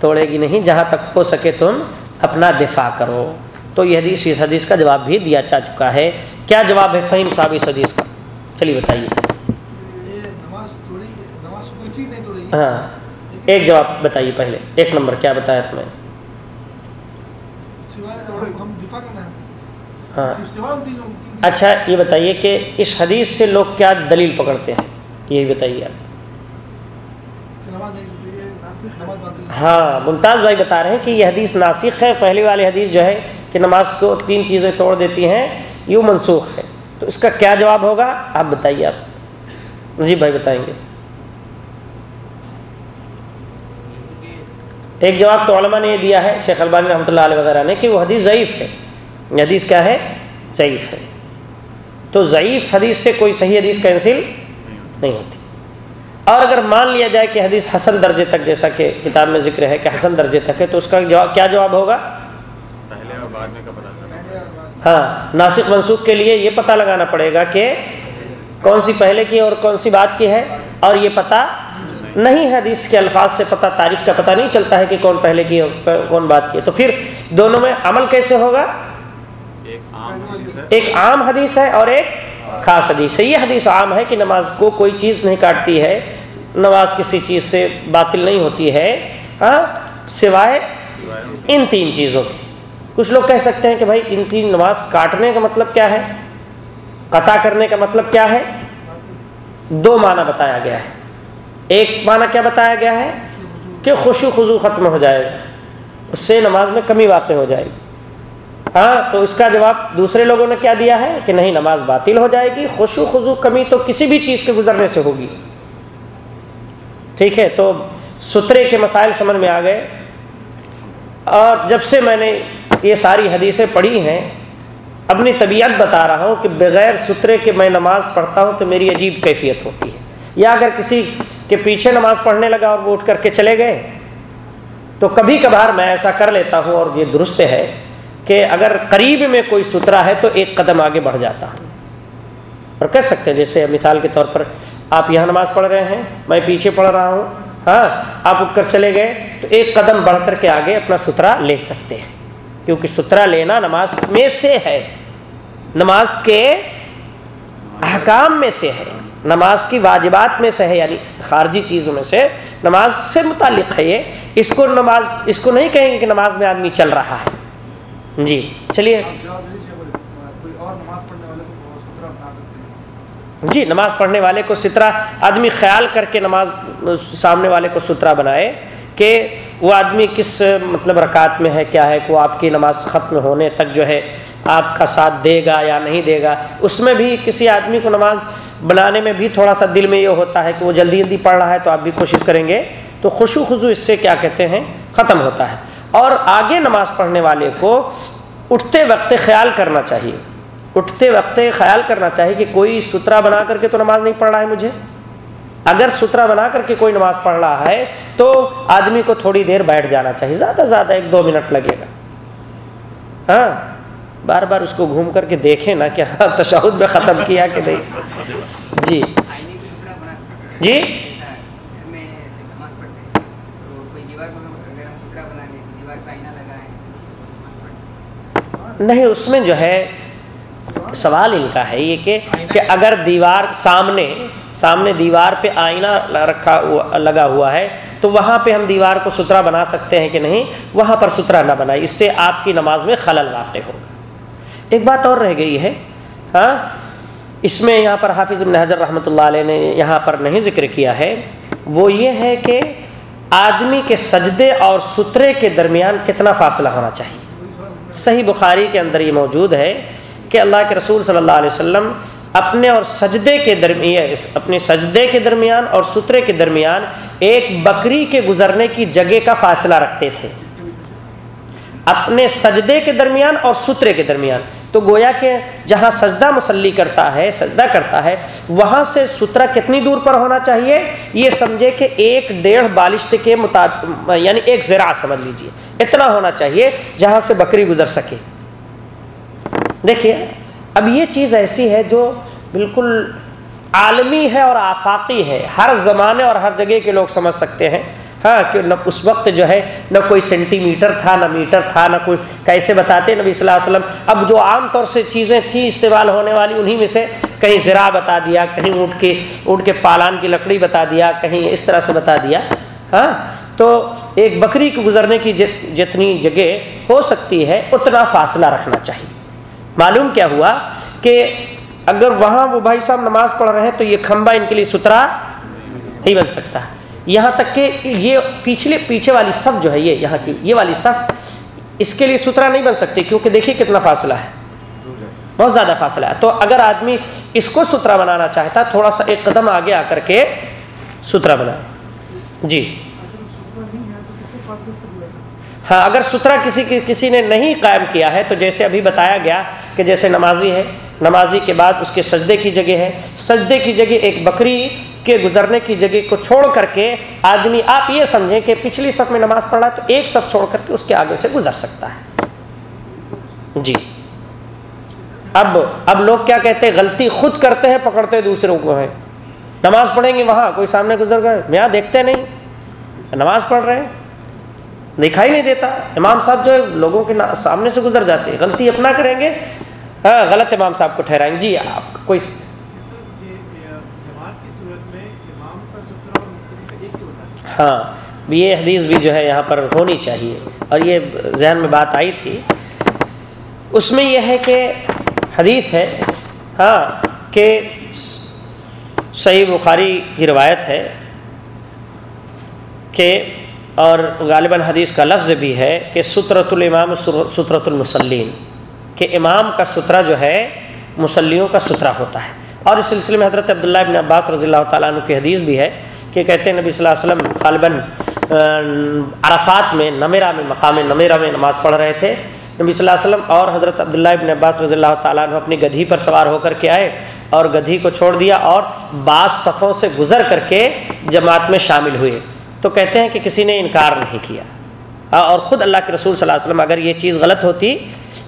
توڑے گی نہیں جہاں تک ہو سکے تم اپنا دفاع کرو۔ تو یہ حدیث اس حدیث کا جواب بھی دیا جا چکا ہے۔ کیا جواب ہے فہیم صاحب اس حدیث کا؟ چلیے بتائیے۔ ہاں۔ ایک جواب بتائیے پہلے۔ ایک نمبر کیا بتایا تھا میں ہاں۔ اچھا یہ بتائیے کہ اس حدیث سے لوگ کیا دلیل پکڑتے ہیں؟ یہی بتائیے آپ۔ ہاں ممتاز بھائی بتا رہے ہیں کہ یہ حدیث ناسخ ہے۔ پہلی والی حدیث جو ہے کہ نماز کو تین چیزیں توڑ دیتی ہیں، یوں منسوخ ہے۔ تو اس کا کیا جواب ہوگا؟ آپ بتائیے آپ۔ جی بھائی بتائیں گے۔ ایک جواب تو علماء نے یہ دیا ہے، شیخ البانی رحمۃ اللہ علیہ وغیرہ نے کہ وہ حدیث ضعیف ہے۔ حدیث کیا ہے؟ ضعیف ہے۔ تو ضعیف حدیث سے کوئی صحیح حدیث کینسل نہیں ہوتی۔ اور اگر مان لیا جائے کہ حدیث حسن درجے تک جیسا کہ کتاب میں ذکر ہے کہ حسن درجے تک ہے تو اس کا جواب کیا جواب ہوگا؟ پہلے اور بعد میں کا پتہ ہاں ناسک منسوخ کے لیے یہ پتہ لگانا پڑے گا کہ کون سی پہلے کی اور کون سی بات کی ہے۔ اور یہ پتہ نہیں حدیث کے الفاظ سے پتہ تاریخ کا پتہ نہیں چلتا ہے کہ کون پہلے کی اور کون بات کی ہے۔ تو پھر دونوں میں عمل کیسے ہوگا؟ ایک عام حدیث ہے اور ایک خاص حدیث ہے۔ یہ حدیث عام ہے کہ نماز کو کوئی چیز نہیں کاٹتی ہے، نماز کسی چیز سے باطل نہیں ہوتی ہے۔ ہاں سوائے ان تین چیزوں کی کچھ لوگ کہہ سکتے ہیں کہ بھائی، ان تین نماز کاٹنے کا مطلب کیا ہے؟ قطع کرنے کا مطلب کیا ہے؟ دو معنی بتایا گیا ہے۔ ایک معنی کیا بتایا گیا ہے؟ کہ خوشو خضو ختم ہو جائے گا اس سے نماز میں کمی واقع ہو جائے گی۔ ہاں تو اس کا جواب دوسرے لوگوں نے کیا دیا ہے کہ نہیں، نماز باطل ہو جائے گی خوشو خضو کمی تو کسی بھی چیز کے گزرنے سے ہوگی۔ ٹھیک ہے، تو سترے کے مسائل سمجھ میں آ گئے۔ اور جب سے میں نے یہ ساری حدیثیں پڑھی ہیں، اپنی طبیعت بتا رہا ہوں کہ بغیر سترے کے میں نماز پڑھتا ہوں تو میری عجیب کیفیت ہوتی ہے۔ یا اگر کسی کے پیچھے نماز پڑھنے لگا اور وہ اٹھ کر کے چلے گئے، تو کبھی کبھار میں ایسا کر لیتا ہوں اور یہ درست ہے۔ کہ اگر قریب میں کوئی سترا ہے تو ایک قدم آگے بڑھ جاتا۔ ہوں اور کر سکتے ہیں، جیسے مثال کے طور پر آپ یہاں نماز پڑھ رہے ہیں، میں پیچھے پڑھ رہا ہوں ہاں آپ اٹھ کر چلے گئے، تو ایک قدم بڑھ کر کے آگے اپنا سترا لے سکتے ہیں۔ کیونکہ سترا لینا نماز میں سے ہے۔ نماز کے احکام میں سے ہے۔ نماز کی واجبات میں سے ہے یعنی خارجی چیزوں میں سے۔ نماز سے متعلق ہے یہ۔ اس کو نماز، اس کو نہیں کہیں گے کہ نماز میں آدمی چل رہا ہے۔ جی۔ چلیے۔ جی نماز پڑھنے والے کو سترا آدمی خیال کر کے نماز سامنے والے کو سترا بنائے کہ وہ آدمی کس مطلب رکعت میں ہے، کیا ہے کہ وہ آپ کی نماز ختم ہونے تک جو ہے آپ کا ساتھ دے گا یا نہیں دے گا۔ اس میں بھی کسی آدمی کو نماز بنانے میں بھی تھوڑا سا دل میں یہ ہوتا ہے کہ وہ جلدی جلدی پڑھ رہا ہے تو آپ بھی کوشش کریں گے۔ تو خوشو خزو اس سے کیا کہتے ہیں؟ ختم ہوتا ہے۔ اور آگے نماز پڑھنے والے کو اٹھتے وقت خیال کرنا چاہیے۔ اٹھتے وقت خیال کرنا چاہیے کہ کوئی سترا بنا کر کے تو نماز نہیں پڑھ رہا ہے مجھے۔ اگر سترا بنا کر کے کوئی نماز پڑھ رہا ہے تو آدمی کو تھوڑی دیر بیٹھ جانا چاہیے۔ زیادہ سے زیادہ ایک دو منٹ لگے گا۔ ہاں بار بار اس کو گھوم کر کے دیکھیں نا کہ ہاں تشہد میں ختم کیا کہ نہیں۔ جی۔ جی؟ نہیں، اس میں جو ہے سوال ان کا ہے یہ کہ کہ اگر دیوار سامنے سامنے دیوار پہ آئینہ رکھا لگا ہوا ہے، تو وہاں پہ ہم دیوار کو سترا بنا سکتے ہیں کہ نہیں؟ وہاں پر سترا نہ بنائے، اس سے آپ کی نماز میں خلل واقع ہوگا۔ ایک بات اور رہ گئی ہے ہاں؟ اس میں یہاں پر حافظ ابن حضر رحمۃ اللہ علیہ نے یہاں پر نہیں ذکر کیا ہے۔ وہ یہ ہے کہ آدمی کے سجدے اور سترے کے درمیان کتنا فاصلہ ہونا چاہیے؟ صحیح بخاری کے اندر یہ موجود ہے کہ اللہ کے رسول صلی اللہ علیہ وسلم اپنے اور سجدے کے درمیان اپنے سجدے کے درمیان اور سترے کے درمیان ایک بکری کے گزرنے کی جگہ کا فاصلہ رکھتے تھے۔ اپنے سجدے کے درمیان اور سترے کے درمیان۔ تو گویا کہ جہاں سجدہ مسلی کرتا ہے، سجدہ کرتا ہے، وہاں سے سترا کتنی دور پر ہونا چاہیے؟ یہ سمجھے کہ ایک ڈیڑھ بالشت کے مطابق یعنی ایک زرا سمجھ لیجیے۔ اتنا ہونا چاہیے جہاں سے بکری گزر سکے۔ دیکھیے، اب یہ چیز ایسی ہے جو بالکل عالمی ہے اور آفاقی ہے۔ ہر زمانے اور ہر جگہ کے لوگ سمجھ سکتے ہیں۔ ہاں کہ نہ اس وقت جو ہے نہ کوئی سینٹی میٹر تھا، نہ میٹر تھا، نہ کوئی کیسے بتاتے نبی صلی اللہ علیہ وسلم؟ اب جو عام طور سے چیزیں تھیں استعمال ہونے والی انہیں میں سے کہیں زرا بتا دیا، کہیں اونٹ کے اونٹ کے پالان کی لکڑی بتا دیا، کہیں اس طرح سے بتا دیا۔ ہاں تو ایک بکری کو گزرنے کی جت، جتنی جگہ ہو سکتی ہے، اتنا فاصلہ رکھنا چاہیے۔ معلوم کیا ہوا کہ اگر وہاں وہ بھائی صاحب نماز پڑھ رہے ہیں تو یہ کھمبا ان کے لیے سترا نہیں بن سکتا۔ یہاں تک کہ یہ پچھلے پیچھے والی صف جو ہے یہ یہاں کی یہ والی صف اس کے لیے سترا نہیں بن سکتی کیونکہ دیکھیے کتنا فاصلہ ہے۔ بہت زیادہ فاصلہ ہے۔ تو اگر آدمی اس کو سترا بنانا چاہتا تھوڑا سا ایک قدم آگے آ کر کے سترا بنائے جی۔ ہاں اگر سترا کسی کی کسی نے نہیں قائم کیا ہے تو جیسے ابھی بتایا گیا کہ جیسے نمازی ہے، نمازی کے بعد اس کے سجدے کی جگہ ہے۔ سجدے کی جگہ ایک بکری کے گزرنے کی جگہ کو چھوڑ کر کے آدمی آپ یہ سمجھیں کہ پچھلی صف میں نماز پڑھا تو ایک صف چھوڑ کر کے اس کے آگے سے گزر سکتا ہے۔ جی۔ اب اب لوگ کیا کہتے ہیں؟ غلطی خود کرتے ہیں، پکڑتے دوسروں کو ہے نماز پڑھیں گے وہاں، کوئی سامنے گزر گئے یہاں دیکھتے نہیں۔ نماز پڑھ رہے ہیں۔ دکھائی نہیں دیتا۔ امام صاحب جو ہے، لوگوں کے سامنے سے گزر جاتے ہیں۔ غلطی اپنا کریں گے۔ ہاں غلط امام صاحب کو ٹھہرائیں۔ گے جی آپ کوئی ہاں یہ حدیث بھی جو ہے یہاں پر ہونی چاہیے۔ اور یہ ذہن میں بات آئی تھی۔ اس میں یہ ہے کہ حدیث ہے ہاں کہ صحیح بخاری کی روایت ہے کہ، اور غالباً حدیث کا لفظ بھی ہے کہ سترت الامام سترت المسلین کہ امام کا سترہ جو ہے مسلیوں کا سترہ ہوتا ہے۔ اور اس سلسلے میں حضرت عبداللہ ابن عباس رضی اللہ تعالیٰ عنہ کی حدیث بھی ہے کہ کہتے ہیں نبی صلی اللہ علیہ وسلم، غالباً عرفات میں، نمیرہ میں، مقام نمیرہ میں نماز پڑھ رہے تھے۔ نبی صلی اللہ علیہ وسلم اور حضرت عبداللہ ابن عباس رضی اللہ تعالیٰ عنہ اپنی گدھی پر سوار ہو کر کے آئے اور گدھی کو چھوڑ دیا اور بعض صفوں سے گزر کر کے جماعت میں شامل ہوئے۔ تو کہتے ہیں کہ کسی نے انکار نہیں کیا۔ اور خود اللہ کے رسول صلی اللہ علیہ وسلم اگر یہ چیز غلط ہوتی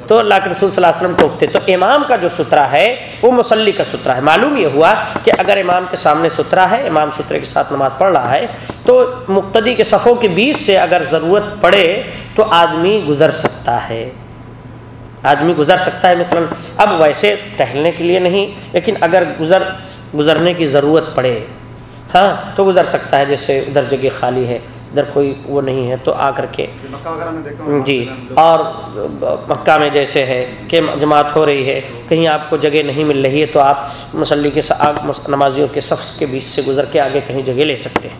تو اللہ کے رسول صلی اللہ علیہ وسلم ٹوکتے۔ تو امام کا جو سترا ہے، وہ مسلی کا سترا ہے۔ معلوم یہ ہوا کہ اگر امام کے سامنے سترا ہے، امام سترے کے ساتھ نماز پڑھ رہا ہے، تو مقتدی کے صفوں کے بیچ سے اگر ضرورت پڑے تو آدمی گزر سکتا ہے۔ آدمی گزر سکتا ہے، مثلا اب ویسے ٹہلنے کے لیے نہیں، لیکن اگر گزر، گزرنے کی ضرورت پڑے۔ ہاں تو گزر سکتا ہے، جیسے ادھر جگہ خالی ہے۔ ادھر کوئی وہ نہیں ہے تو آ کر کے ہوں جی اور مکہ میں جیسے ہے کہ جماعت ہو رہی ہے کہیں آپ کو جگہ نہیں مل رہی ہے تو آپ مسلی کے نمازیوں کے صف کے بیچ سے گزر کے آگے کہیں جگہ لے سکتے ہیں۔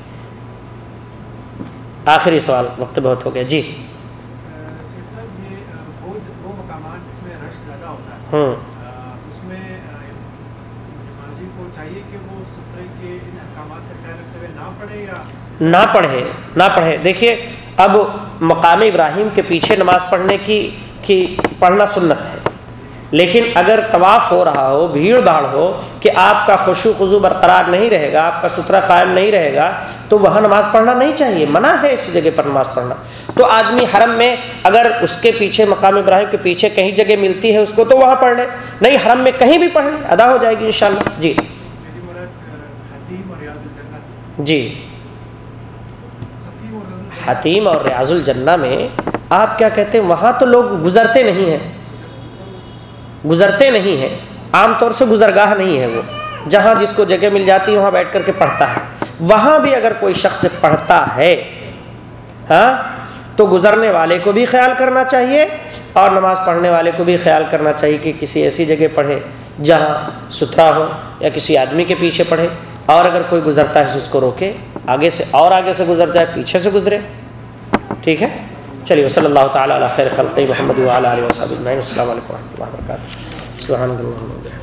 آخری سوال وقت بہت ہو گیا۔ جی۔ شیخ صاحب یہ وہ وہ مقامات جس میں رش زیادہ ہوتا ہے ہوں اس میں نمازی کو چاہیے کہ وہ سترے کے ان احکامات کا خیال رکھتے ہوئے نہ پڑھے یا نہ پڑھے نہ پڑھے۔ دیکھیے اب مقام ابراہیم کے پیچھے نماز پڑھنے کی کی پڑھنا سنت ہے۔ لیکن اگر طواف ہو رہا ہو بھیڑ بھاڑ ہو کہ آپ کا خوشو خضو برقرار نہیں رہے گا آپ کا ستھرا قائم نہیں رہے گا تو وہاں نماز پڑھنا نہیں چاہیے۔ منع ہے اس جگہ پر نماز پڑھنا۔ تو آدمی حرم میں اگر اس کے پیچھے مقام ابراہیم کے پیچھے کہیں جگہ ملتی ہے اس کو تو وہاں پڑھ لے۔ نہیں حرم میں کہیں بھی پڑھ لے ادا ہو جائے گی انشاءاللہ۔ جی۔ جی۔ حتیم اور ریاض الجنہ میں آپ کیا کہتے ہیں؟ وہاں تو لوگ گزرتے نہیں ہیں۔ گزرتے نہیں ہیں۔ عام طور سے گزرگاہ نہیں ہے وہ۔ جہاں جس کو جگہ مل جاتی ہے، وہاں بیٹھ کر کے پڑھتا ہے۔ وہاں بھی اگر کوئی شخص پڑھتا ہے ہاں تو گزرنے والے کو بھی خیال کرنا چاہیے اور نماز پڑھنے والے کو بھی خیال کرنا چاہیے کہ کسی ایسی جگہ پڑھے جہاں ستھرا ہو یا کسی آدمی کے پیچھے پڑھے۔ اور اگر کوئی گزرتا ہے اس کو روکے، آگے سے اور آگے سے گزر جائے، پیچھے سے گزرے۔ ٹھیک ہے؟ چلیے صلی اللہ تعالیٰ علیہ خیر خلقی محمد علیہ وسلم السلام علیکم و رحمۃ اللہ وبرکاتہ